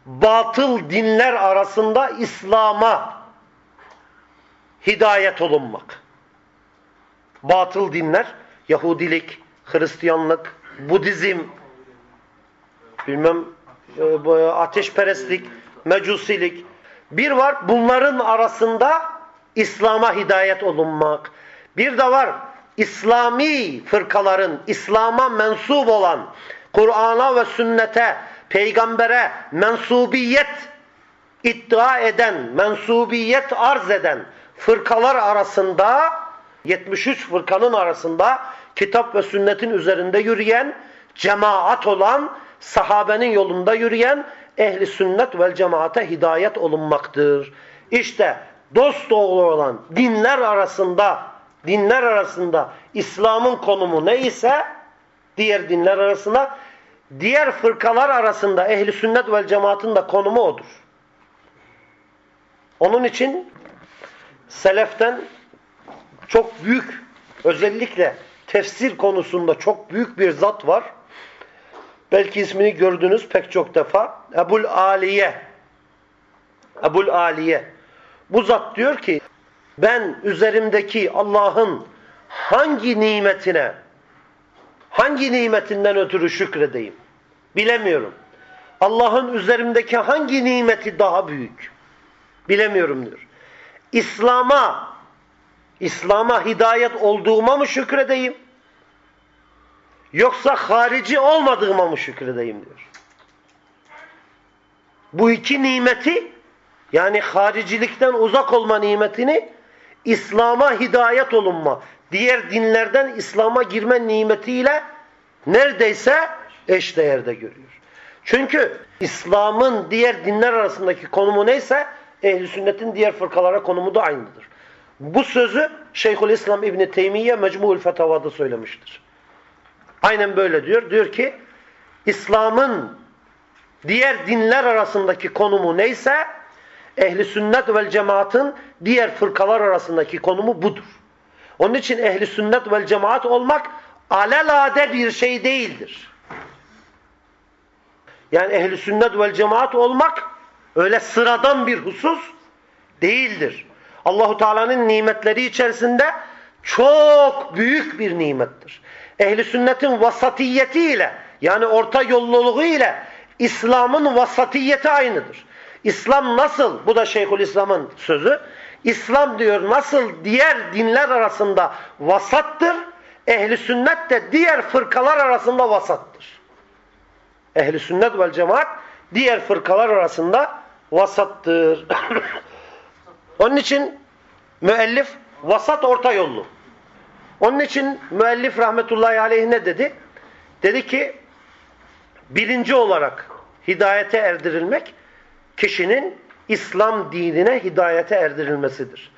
batıl dinler arasında İslam'a hidayet olunmak. Batıl dinler, Yahudilik, Hristiyanlık, Budizm, bilmem e, ateşperestlik, mecusilik. Bir var bunların arasında İslam'a hidayet olunmak. Bir de var İslami fırkaların, İslam'a mensup olan, Kur'an'a ve sünnete, peygambere mensubiyet iddia eden, mensubiyet arz eden fırkalar arasında 73 fırkanın arasında kitap ve sünnetin üzerinde yürüyen, cemaat olan, sahabenin yolunda yürüyen ehli sünnet vel cemaate hidayet olunmaktır. İşte dost doğru olan dinler arasında dinler arasında İslam'ın konumu neyse diğer dinler arasında diğer fırkalar arasında ehli sünnet vel cemaatın da konumu odur. Onun için seleften çok büyük özellikle tefsir konusunda çok büyük bir zat var. Belki ismini gördünüz pek çok defa. Ebul Aliye. Ebul Aliye. Bu zat diyor ki ben üzerimdeki Allah'ın hangi nimetine hangi nimetinden ötürü şükredeyim? Bilemiyorum. Allah'ın üzerimdeki hangi nimeti daha büyük? Bilemiyorum diyor. İslam'a İslam'a hidayet olduğuma mı şükredeyim? Yoksa harici olmadığıma mı şükredeyim diyor. Bu iki nimeti yani haricilikten uzak olma nimetini İslam'a hidayet olunma, diğer dinlerden İslam'a girme nimetiyle neredeyse eşdeğerde görüyor. Çünkü İslam'ın diğer dinler arasındaki konumu neyse ehli sünnetin diğer fırkalara konumu da aynıdır. Bu sözü Şeyhülislam İbni Teymiye Mecmu'ül Fetava'da söylemiştir. Aynen böyle diyor. Diyor ki İslam'ın diğer dinler arasındaki konumu neyse ehli sünnet vel cemaatın diğer fırkalar arasındaki konumu budur. Onun için ehli sünnet vel cemaat olmak alelade bir şey değildir. Yani ehli sünnet vel cemaat olmak öyle sıradan bir husus Değildir. Allahu Teala'nın nimetleri içerisinde çok büyük bir nimettir. Ehli sünnetin vasatiyeti ile yani orta yolluluğu ile İslam'ın vasatiyeti aynıdır. İslam nasıl? Bu da Şeyhülislam'ın sözü. İslam diyor nasıl diğer dinler arasında vasattır. Ehli sünnet de diğer fırkalar arasında vasattır. Ehli sünnet vel cemaat diğer fırkalar arasında vasattır. Onun için müellif vasat orta yollu. Onun için müellif rahmetullahi aleyh ne dedi? Dedi ki birinci olarak hidayete erdirilmek kişinin İslam dinine hidayete erdirilmesidir.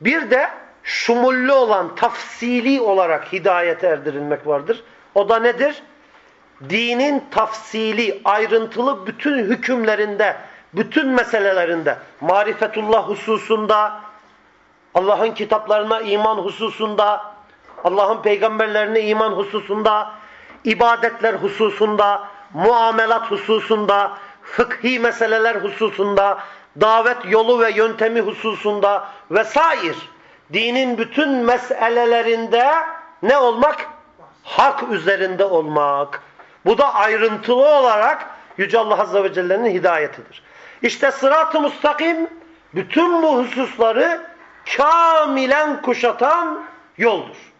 Bir de şumullu olan, tafsili olarak hidayete erdirilmek vardır. O da nedir? Dinin tafsili, ayrıntılı bütün hükümlerinde, bütün meselelerinde, marifetullah hususunda, Allah'ın kitaplarına iman hususunda, Allah'ın peygamberlerine iman hususunda, ibadetler hususunda, muamelat hususunda, fıkhi meseleler hususunda, davet yolu ve yöntemi hususunda vesair dinin bütün meselelerinde ne olmak? Hak üzerinde olmak. Bu da ayrıntılı olarak Yüce Allah Azze ve Celle'nin hidayetidir. İşte sırat-ı müstakim bütün bu hususları kamilen kuşatan yoldur.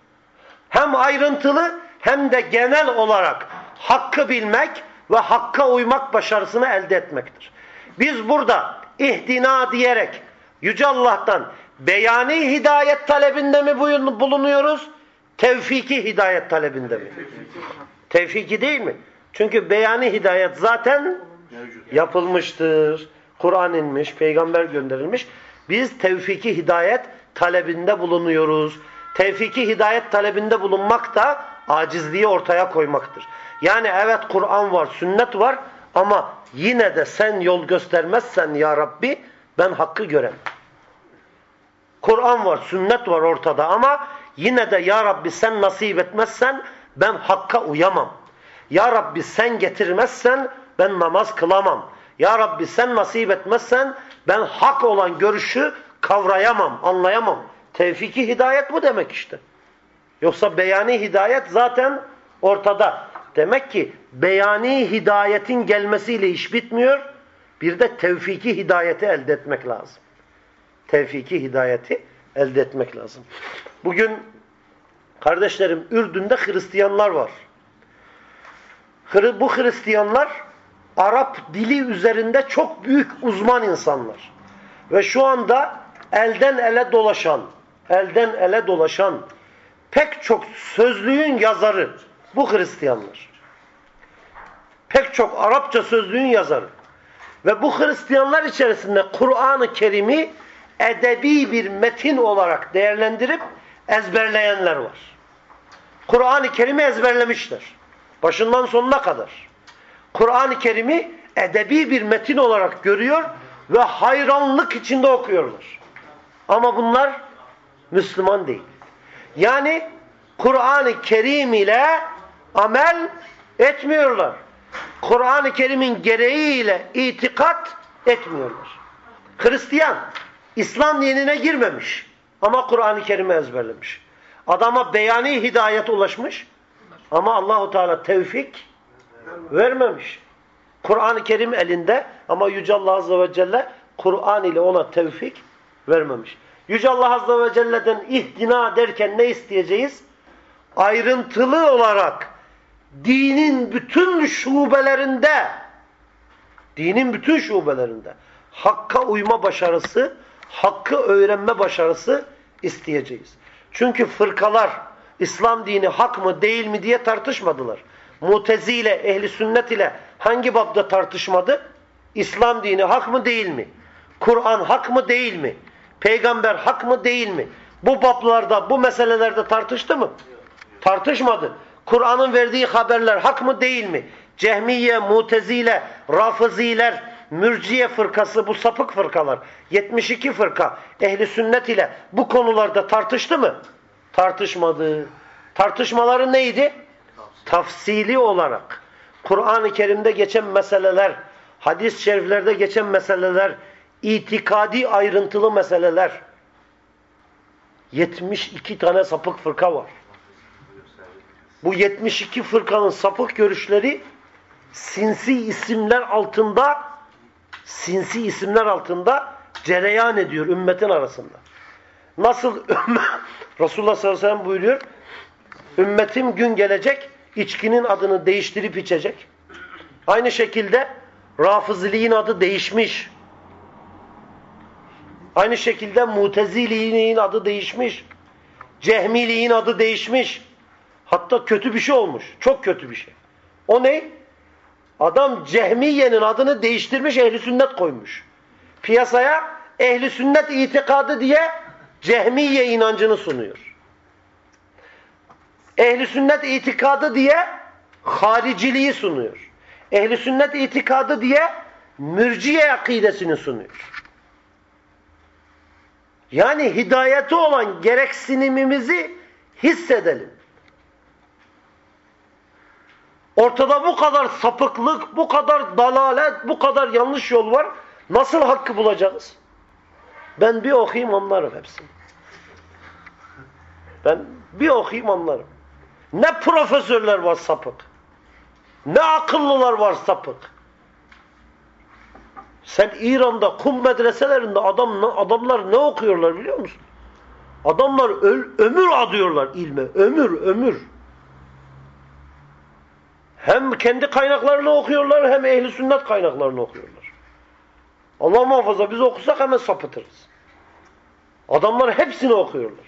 Hem ayrıntılı hem de genel olarak hakkı bilmek ve hakka uymak başarısını elde etmektir. Biz burada ihdina diyerek Yüce Allah'tan beyani hidayet talebinde mi bulunuyoruz? Tevfiki hidayet talebinde mi? Tevfiki değil mi? Çünkü beyani hidayet zaten yapılmıştır. Kur'an inmiş, peygamber gönderilmiş. Biz tevfiki hidayet talebinde bulunuyoruz. Tevfiki hidayet talebinde bulunmak da acizliği ortaya koymaktır. Yani evet Kur'an var, sünnet var ama yine de sen yol göstermezsen ya Rabbi ben hakkı göremem. Kur'an var, sünnet var ortada ama yine de ya Rabbi sen nasip etmezsen ben hakka uyamam. Ya Rabbi sen getirmezsen ben namaz kılamam. Ya Rabbi sen nasip etmezsen ben hak olan görüşü kavrayamam, anlayamam. Tevfiki hidayet bu demek işte. Yoksa beyani hidayet zaten ortada. Demek ki beyani hidayetin gelmesiyle iş bitmiyor. Bir de tevfiki hidayeti elde etmek lazım. Tevfiki hidayeti elde etmek lazım. Bugün kardeşlerim Ürdün'de Hristiyanlar var. Bu Hristiyanlar Arap dili üzerinde çok büyük uzman insanlar. Ve şu anda elden ele dolaşan, elden ele dolaşan pek çok sözlüğün yazarı bu Hristiyanlar. Pek çok Arapça sözlüğün yazarı. Ve bu Hristiyanlar içerisinde Kur'an-ı Kerim'i edebi bir metin olarak değerlendirip ezberleyenler var. Kur'an-ı Kerim'i ezberlemişler. Başından sonuna kadar. Kur'an-ı Kerim'i edebi bir metin olarak görüyor ve hayranlık içinde okuyorlar. Ama bunlar Müslüman değil. Yani Kur'an-ı Kerim ile amel etmiyorlar. Kur'an-ı Kerim'in gereğiyle itikat etmiyorlar. Hristiyan, İslam dinine girmemiş ama Kur'an-ı Kerim'i ezberlemiş. Adama beyani hidayet ulaşmış ama Allahu Teala tevfik vermemiş. Kur'an-ı Kerim elinde ama Yüce Allah Azze ve Celle Kur'an ile ona tevfik vermemiş. Yüce Allah Azze ve Celle'den ihdina derken ne isteyeceğiz? Ayrıntılı olarak dinin bütün şubelerinde dinin bütün şubelerinde hakka uyma başarısı, hakkı öğrenme başarısı isteyeceğiz. Çünkü fırkalar İslam dini hak mı değil mi diye tartışmadılar. Mutezile, ehli sünnet ile hangi babda tartışmadı? İslam dini hak mı değil mi? Kur'an hak mı değil mi? Peygamber hak mı değil mi? Bu bablarda, bu meselelerde tartıştı mı? Tartışmadı. Kur'an'ın verdiği haberler hak mı değil mi? Cehmiye, Mutezile, Rafıziler, Mürciye fırkası bu sapık fırkalar. 72 fırka ehli sünnet ile bu konularda tartıştı mı? Tartışmadı. Tartışmaları neydi? Tafsili olarak Kur'an-ı Kerim'de geçen meseleler, hadis-i şeriflerde geçen meseleler itikadi ayrıntılı meseleler. 72 tane sapık fırka var. Bu 72 fırkanın sapık görüşleri sinsi isimler altında sinsi isimler altında cereyan ediyor ümmetin arasında. Nasıl Resulullah sallallahu aleyhi ve sellem buyuruyor ümmetim gün gelecek içkinin adını değiştirip içecek. Aynı şekilde Rafıziliğin adı değişmiş. Aynı şekilde Muteziliğin adı değişmiş. Cehmiliğin adı değişmiş. Hatta kötü bir şey olmuş. Çok kötü bir şey. O ne? Adam Cehmiye'nin adını değiştirmiş, ehli sünnet koymuş. Piyasaya ehli sünnet itikadı diye Cehmiye inancını sunuyor. Ehli sünnet itikadı diye hariciliği sunuyor. Ehli sünnet itikadı diye mürciye akidesini sunuyor. Yani hidayeti olan gereksinimimizi hissedelim. Ortada bu kadar sapıklık, bu kadar dalalet, bu kadar yanlış yol var. Nasıl hakkı bulacağız? Ben bir okuyayım anlarım hepsini. Ben bir okuyayım anlarım. Ne profesörler var sapık. Ne akıllılar var sapık. Sen İran'da kum medreselerinde adam, adamlar ne okuyorlar biliyor musun? Adamlar öl, ömür adıyorlar ilme. Ömür, ömür. Hem kendi kaynaklarını okuyorlar hem ehli sünnet kaynaklarını okuyorlar. Allah muhafaza biz okusak hemen sapıtırız. Adamlar hepsini okuyorlar.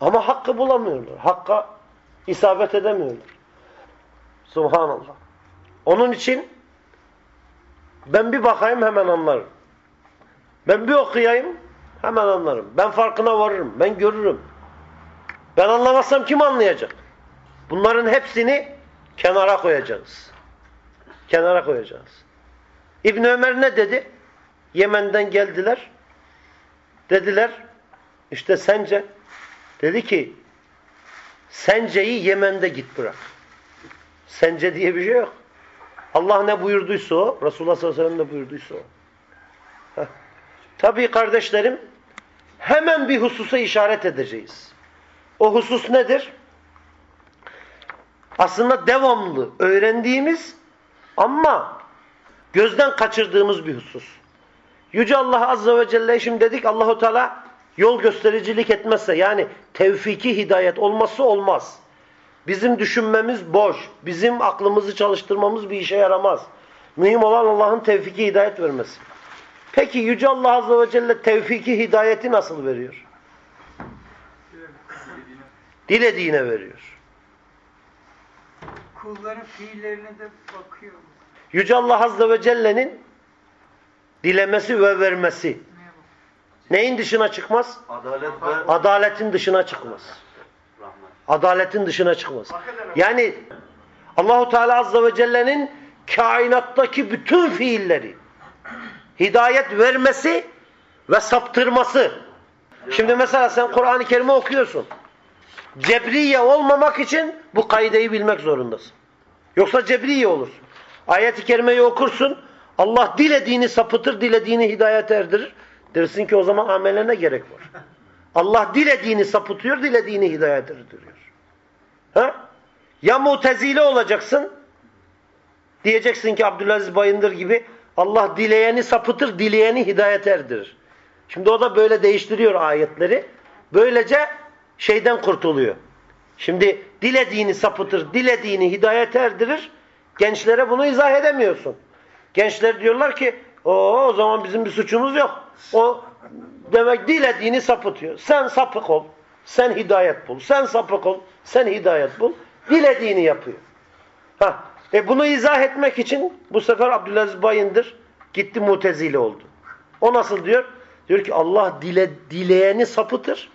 Ama hakkı bulamıyorlar. Hakka isabet edemiyorlar. Subhanallah. Onun için ben bir bakayım hemen anlarım. Ben bir okuyayım hemen anlarım. Ben farkına varırım. Ben görürüm. Ben anlamazsam kim anlayacak? Bunların hepsini kenara koyacağız. Kenara koyacağız. İbn Ömer ne dedi? Yemen'den geldiler. Dediler işte sence dedi ki senceyi Yemen'de git bırak. Sence diye bir şey yok. Allah ne buyurduysa o, Resulullah sallallahu aleyhi ve sellem ne buyurduysa o. Heh. Tabii kardeşlerim, hemen bir hususa işaret edeceğiz. O husus nedir? Aslında devamlı öğrendiğimiz ama gözden kaçırdığımız bir husus. Yüce Allah Azze ve Celle şimdi dedik Allahu Teala yol göstericilik etmezse yani tevfiki hidayet olmazsa olmaz. Bizim düşünmemiz boş. Bizim aklımızı çalıştırmamız bir işe yaramaz. Mühim olan Allah'ın tevfiki hidayet vermesi. Peki Yüce Allah Azze ve Celle tevfiki hidayeti nasıl veriyor? Dilediğine veriyor. Kulların fiillerine de bakıyor. Yüce Allah Azze ve Celle'nin dilemesi ve vermesi. Neyin dışına çıkmaz? Adalet ve Adaletin dışına çıkmaz. Adaletin dışına çıkmaz. Yani Allahu Teala Azze ve Celle'nin kainattaki bütün fiilleri hidayet vermesi ve saptırması. Şimdi mesela sen Kur'an-ı Kerim'i okuyorsun. Cebriye olmamak için bu kaideyi bilmek zorundasın. Yoksa cebriye olursun. Ayet-i kerimeyi okursun. Allah dilediğini sapıtır, dilediğini hidayet erdirir. Dersin ki o zaman ameline gerek var. Allah dilediğini sapıtıyor, dilediğini hidayet erdiriyor. Ha? Ya mutezile olacaksın, diyeceksin ki Abdülaziz Bayındır gibi Allah dileyeni sapıtır, dileyeni hidayet erdirir. Şimdi o da böyle değiştiriyor ayetleri. Böylece şeyden kurtuluyor. Şimdi dilediğini sapıtır, dilediğini hidayet erdirir. Gençlere bunu izah edemiyorsun. Gençler diyorlar ki o o zaman bizim bir suçumuz yok. O demek dilediğini sapıtıyor. Sen sapık ol. Sen hidayet bul. Sen sapık ol. Sen hidayet bul. Dilediğini yapıyor. Ha, e bunu izah etmek için bu sefer Abdülaziz Bayındır gitti mutezile oldu. O nasıl diyor? Diyor ki Allah dile, dileyeni sapıtır.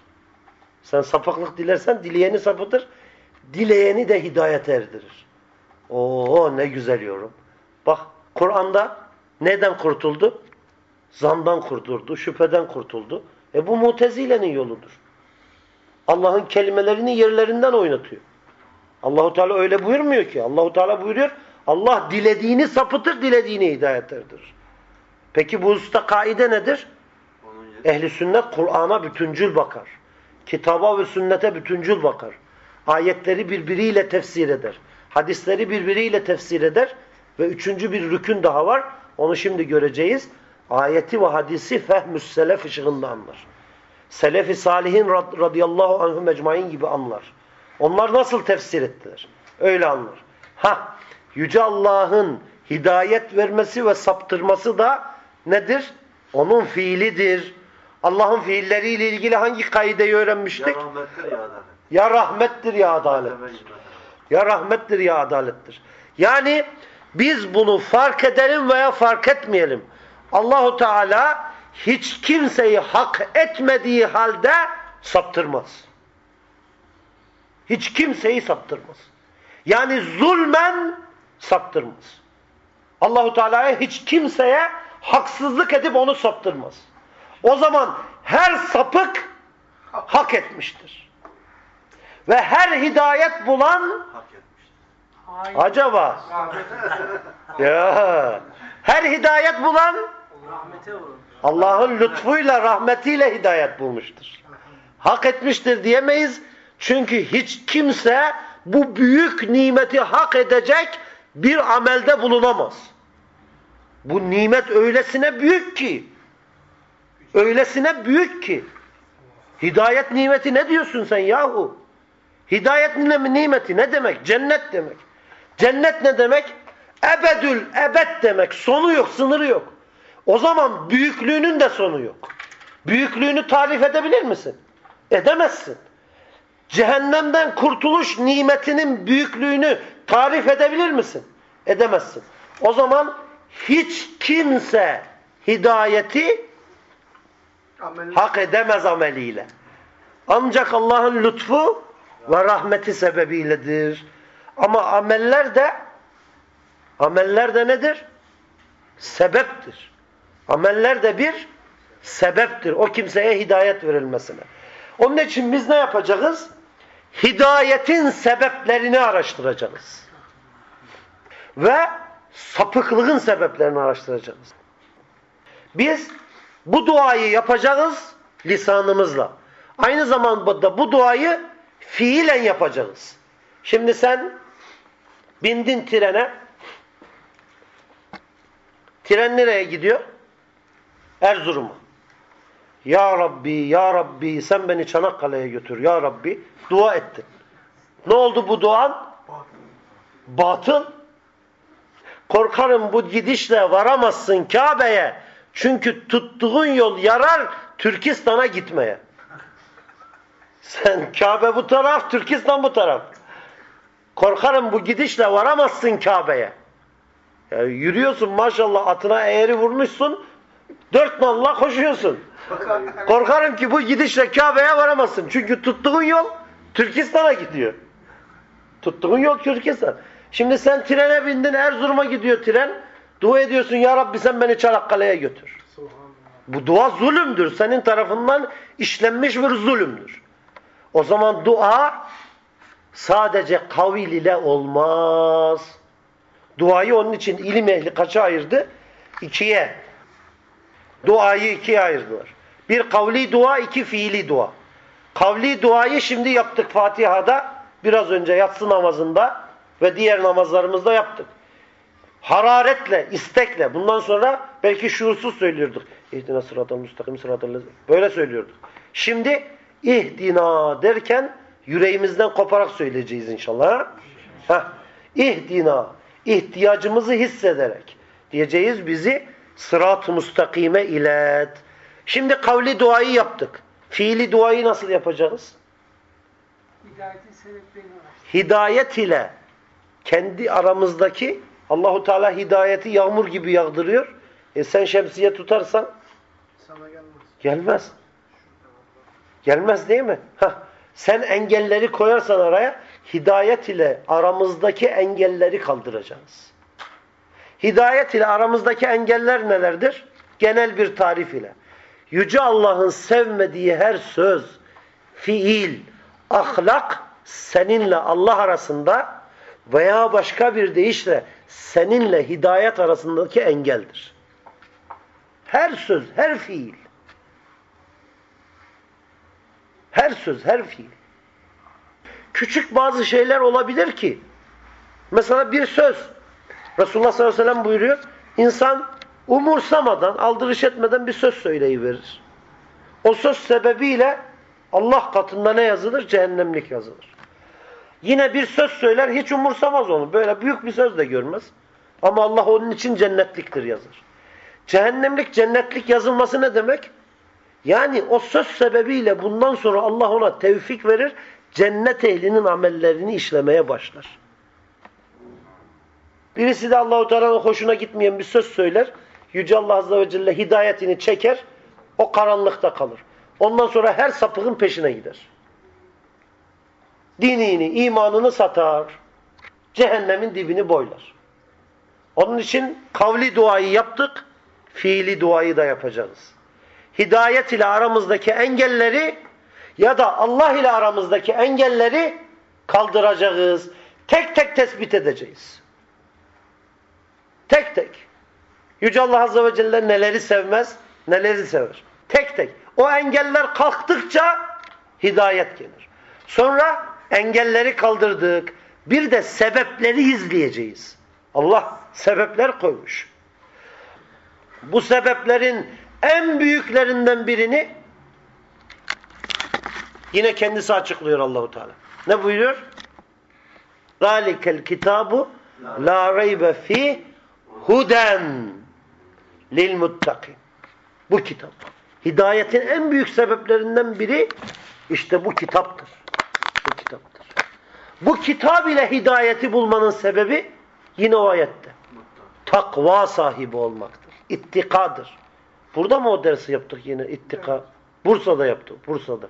Sen sapıklık dilersen dileyeni sapıtır. Dileyeni de hidayet erdirir. Oo ne güzel yorum. Bak Kur'an'da neden kurtuldu? Zandan kurtuldu, şüpheden kurtuldu. E bu mutezilenin yoludur. Allah'ın kelimelerini yerlerinden oynatıyor. Allahu Teala öyle buyurmuyor ki. Allahu Teala buyuruyor. Allah dilediğini sapıtır, dilediğini hidayet erdirir. Peki bu usta kaide nedir? Ehli sünnet Kur'an'a bütüncül bakar. Kitaba ve sünnete bütüncül bakar. Ayetleri birbiriyle tefsir eder. Hadisleri birbiriyle tefsir eder. Ve üçüncü bir rükün daha var. Onu şimdi göreceğiz. Ayeti ve hadisi fehmüs selef ışığında anlar. Selefi salihin radıyallahu anhum ecmain gibi anlar. Onlar nasıl tefsir ettiler? Öyle anlar. Ha, Yüce Allah'ın hidayet vermesi ve saptırması da nedir? Onun fiilidir. Allah'ın fiilleriyle ilgili hangi kaideyi öğrenmiştik? Ya rahmettir ya adalet. Ya rahmettir ya adalet. Ya rahmettir ya adalettir. Yani biz bunu fark edelim veya fark etmeyelim. Allahu Teala hiç kimseyi hak etmediği halde saptırmaz. Hiç kimseyi saptırmaz. Yani zulmen saptırmaz. Allahu Teala'ya hiç kimseye haksızlık edip onu saptırmaz. O zaman her sapık hak etmiştir. Ve her hidayet bulan Hak etmiştir. Hayır. acaba ya her hidayet bulan. Allah'ın lütfuyla rahmetiyle hidayet bulmuştur. Hak etmiştir diyemeyiz. Çünkü hiç kimse bu büyük nimeti hak edecek bir amelde bulunamaz. Bu nimet öylesine büyük ki öylesine büyük ki hidayet nimeti ne diyorsun sen yahu? Hidayet nimeti ne demek? Cennet demek. Cennet ne demek? Ebedül ebed demek. Sonu yok, sınırı yok. O zaman büyüklüğünün de sonu yok. Büyüklüğünü tarif edebilir misin? Edemezsin. Cehennemden kurtuluş nimetinin büyüklüğünü tarif edebilir misin? Edemezsin. O zaman hiç kimse hidayeti hak edemez ameliyle. Ancak Allah'ın lütfu ve rahmeti sebebiyledir. Ama ameller de ameller de nedir? Sebeptir. Ameller de bir sebeptir. O kimseye hidayet verilmesine. Onun için biz ne yapacağız? Hidayetin sebeplerini araştıracağız. Ve sapıklığın sebeplerini araştıracağız. Biz bu duayı yapacağız lisanımızla. Aynı zamanda bu duayı fiilen yapacağız. Şimdi sen bindin trene. Tren nereye gidiyor? Erzurum'a. Ya Rabbi, Ya Rabbi sen beni Çanakkale'ye götür. Ya Rabbi dua ettin. Ne oldu bu duan? Batıl. Korkarım bu gidişle varamazsın Kabe'ye. Çünkü tuttuğun yol yarar Türkistan'a gitmeye. Sen Kabe bu taraf, Türkistan bu taraf. Korkarım bu gidişle varamazsın Kabe'ye. Ya yürüyorsun maşallah atına eğri vurmuşsun. Dört nalla koşuyorsun. Korkarım ki bu gidişle Kabe'ye varamazsın. Çünkü tuttuğun yol Türkistan'a gidiyor. Tuttuğun yol Türkistan. Şimdi sen trene bindin Erzurum'a gidiyor tren. Dua ediyorsun ya Rabbi sen beni Çanakkale'ye götür. Bu dua zulümdür. Senin tarafından işlenmiş bir zulümdür. O zaman dua sadece kavil ile olmaz. Duayı onun için ilim ehli kaça ayırdı? İkiye. Duayı ikiye ayırdılar. Bir kavli dua, iki fiili dua. Kavli duayı şimdi yaptık Fatiha'da. Biraz önce yatsı namazında ve diğer namazlarımızda yaptık. Hararetle, istekle. Bundan sonra belki şuursuz söylüyorduk. İhdina sıratal müstakim sıratal Böyle söylüyorduk. Şimdi ihdina derken yüreğimizden koparak söyleyeceğiz inşallah. Heh. İhdina. ihtiyacımızı hissederek diyeceğiz bizi sırat-ı müstakime ilet. Şimdi kavli duayı yaptık. Fiili duayı nasıl yapacağız? Hidayet ile kendi aramızdaki Allahu Teala hidayeti yağmur gibi yağdırıyor. E sen şemsiye tutarsan Sana gelmez. gelmez. Gelmez değil mi? Heh. Sen engelleri koyarsan araya hidayet ile aramızdaki engelleri kaldıracağız. Hidayet ile aramızdaki engeller nelerdir? Genel bir tarif ile. Yüce Allah'ın sevmediği her söz, fiil, ahlak seninle Allah arasında veya başka bir deyişle seninle hidayet arasındaki engeldir. Her söz, her fiil. Her söz, her fiil. Küçük bazı şeyler olabilir ki. Mesela bir söz. Resulullah sallallahu aleyhi ve sellem buyuruyor. İnsan umursamadan, aldırış etmeden bir söz söyleyiverir. O söz sebebiyle Allah katında ne yazılır? Cehennemlik yazılır. Yine bir söz söyler hiç umursamaz onu. Böyle büyük bir söz de görmez. Ama Allah onun için cennetliktir yazır. Cehennemlik, cennetlik yazılması ne demek? Yani o söz sebebiyle bundan sonra Allah ona tevfik verir, cennet ehlinin amellerini işlemeye başlar. Birisi de Allahu Teala'nın hoşuna gitmeyen bir söz söyler. Yüce Allah Azze ve Celle hidayetini çeker, o karanlıkta kalır. Ondan sonra her sapığın peşine gider. Dinini, imanını satar. Cehennemin dibini boylar. Onun için kavli duayı yaptık, fiili duayı da yapacağız. Hidayet ile aramızdaki engelleri ya da Allah ile aramızdaki engelleri kaldıracağız. Tek tek tespit edeceğiz. Tek tek. Yüce Allah Azze ve Celle neleri sevmez, neleri sever. Tek tek. O engeller kalktıkça hidayet gelir. Sonra engelleri kaldırdık. Bir de sebepleri izleyeceğiz. Allah sebepler koymuş. Bu sebeplerin en büyüklerinden birini yine kendisi açıklıyor Allahu Teala. Ne buyuruyor? Zalikel kitabu la raybe fi huden lil muttakin. Bu kitap. Hidayetin en büyük sebeplerinden biri işte bu kitaptır. Bu kitaptır. Bu kitab ile hidayeti bulmanın sebebi yine o ayette. Takva sahibi olmaktır. İttikadır. Burada mı o dersi yaptık yine? İttika. Bursa'da yaptık. Bursa'da.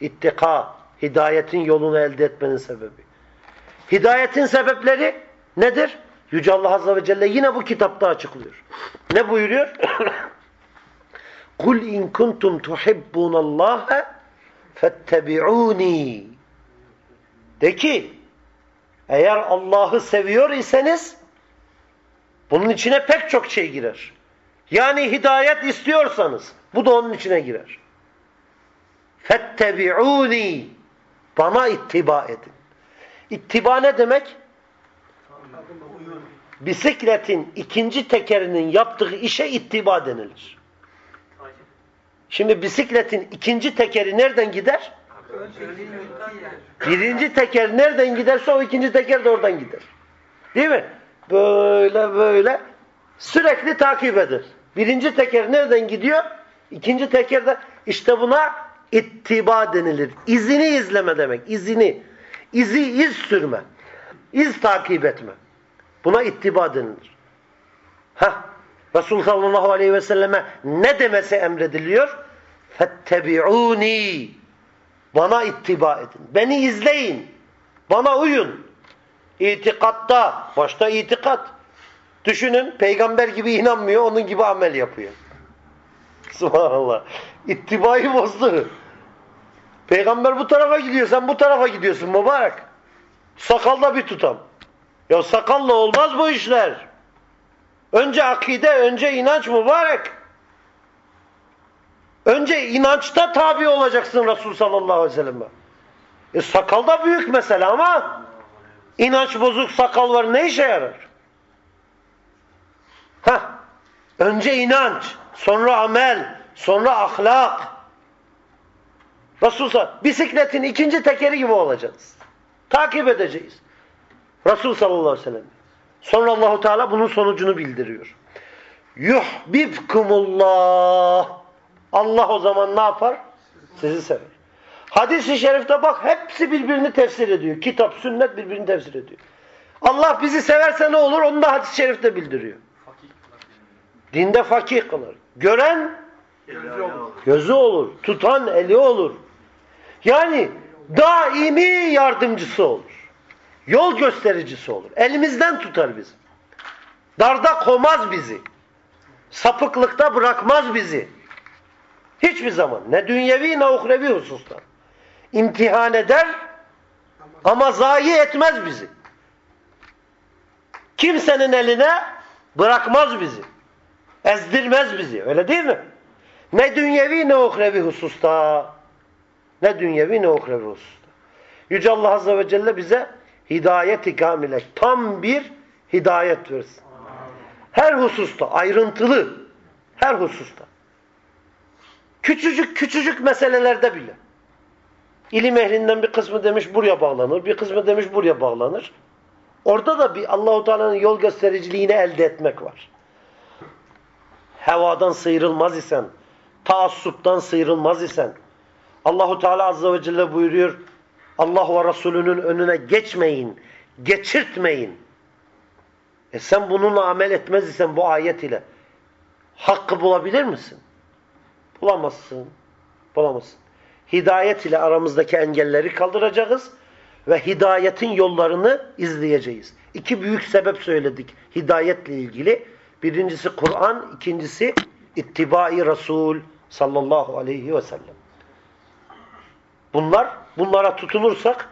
İttika. Hidayetin yolunu elde etmenin sebebi. Hidayetin sebepleri nedir? Yüce Allah Azze ve Celle yine bu kitapta açıklıyor. Ne buyuruyor? Kul in kuntum tuhibbunallaha fettebi'uni. De ki eğer Allah'ı seviyor iseniz bunun içine pek çok şey girer. Yani hidayet istiyorsanız bu da onun içine girer. Fettebi'uni. Bana ittiba edin. İttiba ne demek? Bisikletin ikinci tekerinin yaptığı işe ittiba denilir. Şimdi bisikletin ikinci tekeri nereden gider? Birinci teker nereden giderse o ikinci teker de oradan gider. Değil mi? Böyle böyle sürekli takip eder. Birinci teker nereden gidiyor? İkinci teker de işte buna ittiba denilir. İzini izleme demek. İzini. İzi iz sürme. İz takip etme. Buna ittiba denilir. Heh. Resul sallallahu aleyhi ve selleme ne demesi emrediliyor? Fettebi'uni. Bana ittiba edin. Beni izleyin. Bana uyun. İtikatta. Başta itikat. Düşünün peygamber gibi inanmıyor. Onun gibi amel yapıyor. Subhanallah. İttibayı bozdu. Peygamber bu tarafa gidiyor. Sen bu tarafa gidiyorsun mübarek. Sakalda bir tutam. Ya sakalla olmaz bu işler. Önce akide, önce inanç mübarek. Önce inançta tabi olacaksın Resul sallallahu aleyhi ve sellem. E sakal da büyük mesele ama inanç bozuk sakal var ne işe yarar? Heh. Önce inanç, sonra amel, sonra ahlak. Resul bisikletin ikinci tekeri gibi olacağız. Takip edeceğiz. Resul sallallahu aleyhi ve sellem. Sonra Allahu Teala bunun sonucunu bildiriyor. Yuhbibkumullah. Allah o zaman ne yapar? Sizi sever. Hadis-i şerifte bak hepsi birbirini tefsir ediyor. Kitap, sünnet birbirini tefsir ediyor. Allah bizi severse ne olur? Onu da hadis-i şerifte bildiriyor. Dinde fakih kılar. Gören gözü olur. gözü olur. Tutan eli olur. Yani daimi yardımcısı olur. Yol göstericisi olur. Elimizden tutar bizi. Darda komaz bizi. Sapıklıkta bırakmaz bizi. Hiçbir zaman. Ne dünyevi ne uhrevi hususlar. İmtihan eder ama zayi etmez bizi. Kimsenin eline bırakmaz bizi. Ezdirmez bizi. Öyle değil mi? Ne dünyevi ne uhrevi hususta. Ne dünyevi ne uhrevi hususta. Yüce Allah Azze ve Celle bize hidayet-i kamile, tam bir hidayet versin. Her hususta, ayrıntılı, her hususta. Küçücük küçücük meselelerde bile. İlim ehlinden bir kısmı demiş buraya bağlanır, bir kısmı demiş buraya bağlanır. Orada da bir Allahu Teala'nın yol göstericiliğini elde etmek var. Hevadan sıyrılmaz isen, taassuptan sıyrılmaz isen, Allahu Teala Azze ve Celle buyuruyor, Allah ve Resulünün önüne geçmeyin, geçirtmeyin. E sen bununla amel etmez isen bu ayet ile hakkı bulabilir misin? Bulamazsın. Bulamazsın. Hidayet ile aramızdaki engelleri kaldıracağız ve hidayetin yollarını izleyeceğiz. İki büyük sebep söyledik hidayetle ilgili. Birincisi Kur'an, ikincisi ittibai Resul sallallahu aleyhi ve sellem. Bunlar, bunlara tutunursak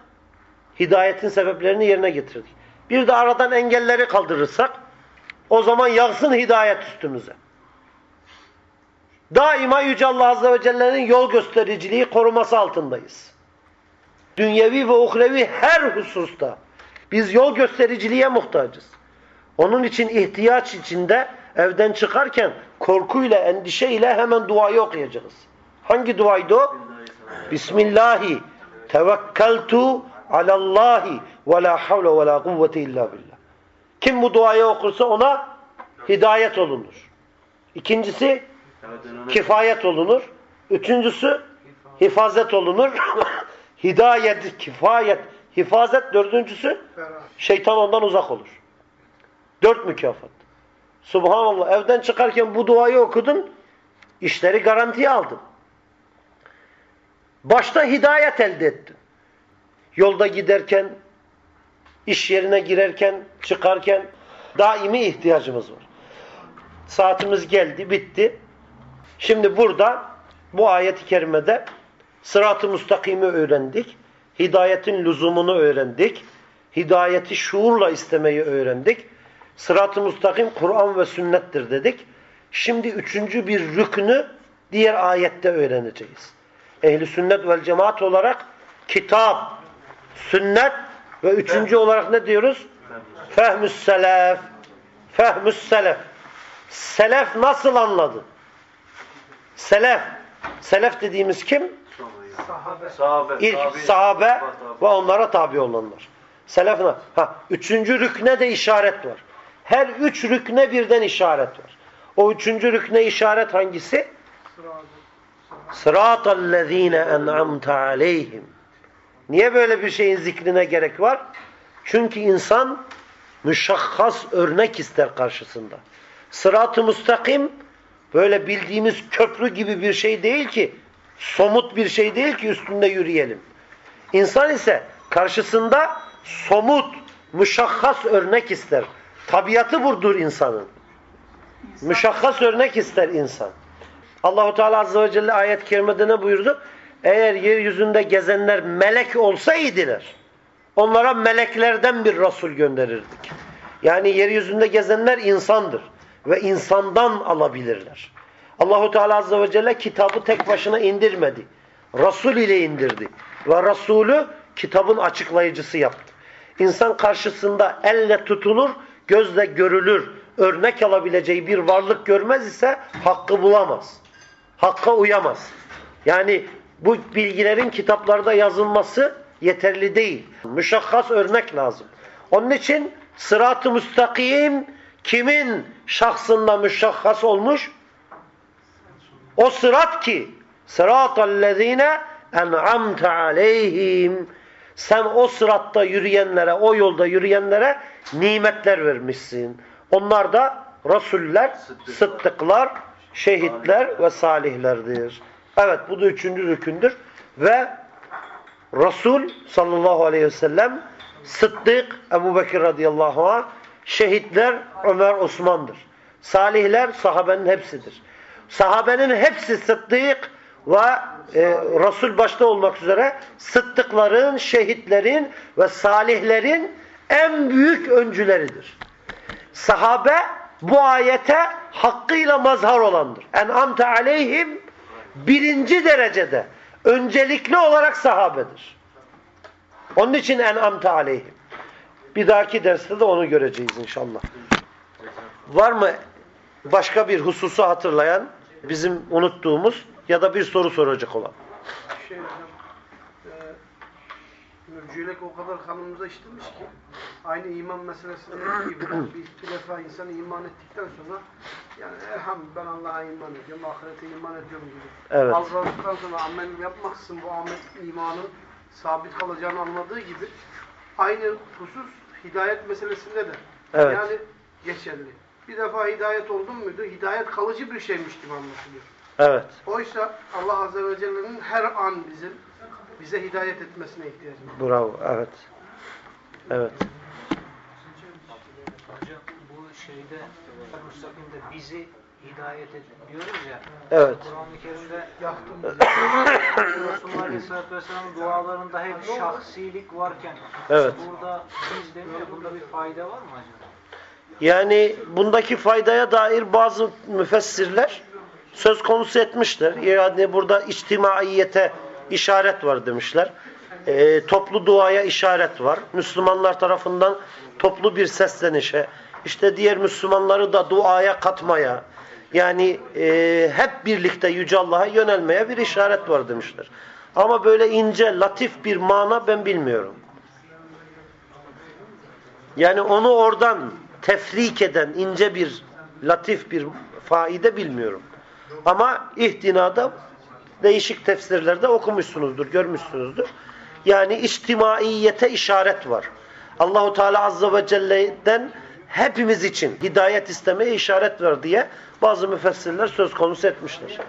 hidayetin sebeplerini yerine getirdik. Bir de aradan engelleri kaldırırsak o zaman yağsın hidayet üstümüze. Daima Yüce Allah Azze ve Celle'nin yol göstericiliği koruması altındayız. Dünyevi ve uhrevi her hususta biz yol göstericiliğe muhtacız. Onun için ihtiyaç içinde evden çıkarken korkuyla, endişeyle hemen duayı okuyacağız. Hangi duaydı o? Bismillahi tevekkeltu alallahi ve la havle ve la kuvvete illa billah. Kim bu duayı okursa ona hidayet olunur. İkincisi kifayet olunur. Üçüncüsü hifazet olunur. Hidayet, kifayet, hifazet. Dördüncüsü şeytan ondan uzak olur. Dört mükafat. Subhanallah evden çıkarken bu duayı okudun işleri garantiye aldın. Başta hidayet elde ettin. Yolda giderken, iş yerine girerken, çıkarken daimi ihtiyacımız var. Saatimiz geldi, bitti. Şimdi burada bu ayet-i kerimede sırat-ı müstakimi öğrendik. Hidayetin lüzumunu öğrendik. Hidayeti şuurla istemeyi öğrendik. Sırat-ı müstakim Kur'an ve sünnettir dedik. Şimdi üçüncü bir rükünü diğer ayette öğreneceğiz. Ehli sünnet vel cemaat olarak kitap, sünnet ve üçüncü olarak ne diyoruz? Fehmüs selef. Fehmüs selef. Selef nasıl anladı? Selef. Selef dediğimiz kim? Sahabe. Sahabe. İlk tabi. sahabe ve onlara tabi olanlar. Selef ne? Ha, üçüncü rükne de işaret var. Her üç rükne birden işaret var. O üçüncü rükne işaret hangisi? Sıratallezine en'amte aleyhim. Niye böyle bir şeyin zikrine gerek var? Çünkü insan müşahhas örnek ister karşısında. Sırat-ı müstakim böyle bildiğimiz köprü gibi bir şey değil ki, somut bir şey değil ki üstünde yürüyelim. İnsan ise karşısında somut, müşahhas örnek ister. Tabiatı budur insanın. Müşahhas örnek ister insan. Allahu Teala Azze ve Celle ayet-i kerimede ne buyurdu? Eğer yeryüzünde gezenler melek olsaydılar, onlara meleklerden bir Resul gönderirdik. Yani yeryüzünde gezenler insandır ve insandan alabilirler. Allahu Teala Azze ve Celle kitabı tek başına indirmedi. Resul ile indirdi. Ve Resulü kitabın açıklayıcısı yaptı. İnsan karşısında elle tutulur, gözle görülür, örnek alabileceği bir varlık görmez ise hakkı bulamaz. Hakka uyamaz. Yani bu bilgilerin kitaplarda yazılması yeterli değil. Müşahhas örnek lazım. Onun için sırat-ı müstakim kimin şahsında müşahhas olmuş? O sırat ki sıratallezine en'amte aleyhim sen o sıratta yürüyenlere, o yolda yürüyenlere nimetler vermişsin. Onlar da Resuller, sıddıklar, şehitler ve salihlerdir. Evet bu da üçüncü rükündür. Ve Resul sallallahu aleyhi ve sellem Sıddık Ebu Bekir radıyallahu anh şehitler Ömer Osman'dır. Salihler sahabenin hepsidir. Sahabenin hepsi Sıddık ve e, Resul başta olmak üzere Sıddıkların, şehitlerin ve salihlerin en büyük öncüleridir. Sahabe bu ayete hakkıyla mazhar olandır. En'amte aleyhim birinci derecede öncelikli olarak sahabedir. Onun için en'amte aleyhim. Bir dahaki derste de onu göreceğiz inşallah. Var mı başka bir hususu hatırlayan, bizim unuttuğumuz ya da bir soru soracak olan? şey mürciyelik o kadar kanımıza işlemiş ki aynı iman meselesinde gibi bir iki defa insan iman ettikten sonra yani elhamdülillah ben Allah'a iman ediyorum, ahirete iman ediyorum gibi. Evet. Algıladıktan sonra amel yapmaksızın bu amel imanın sabit kalacağını anladığı gibi aynı husus hidayet meselesinde de Evet. yani geçerli. Bir defa hidayet oldun muydu? Hidayet kalıcı bir şeymiş gibi anlaşılıyor. Evet. Oysa Allah Azze ve Celle'nin her an bizim bize hidayet etmesine ihtiyacımız var. Bravo. Evet. Evet. Hocam bu şeyde Müstakim'de bizi hidayet et diyoruz ya. Evet. Kur'an-ı Kerim'de Resulullah Aleyhisselatü Vesselam'ın dualarında hep şahsilik varken Evet. burada biz demiyor. Bunda bir fayda var mı acaba? Yani bundaki faydaya dair bazı müfessirler söz konusu etmişler. Yani burada içtimaiyete işaret var demişler. Ee, toplu duaya işaret var. Müslümanlar tarafından toplu bir seslenişe, işte diğer Müslümanları da duaya katmaya, yani e, hep birlikte Yüce Allah'a yönelmeye bir işaret var demişler. Ama böyle ince, latif bir mana ben bilmiyorum. Yani onu oradan tefrik eden ince bir, latif bir faide bilmiyorum. Ama ihtinada değişik tefsirlerde okumuşsunuzdur, görmüşsünüzdür. Yani içtimaiyete işaret var. Allahu Teala Azze ve Celle'den hepimiz için hidayet istemeye işaret var diye bazı müfessirler söz konusu etmişler.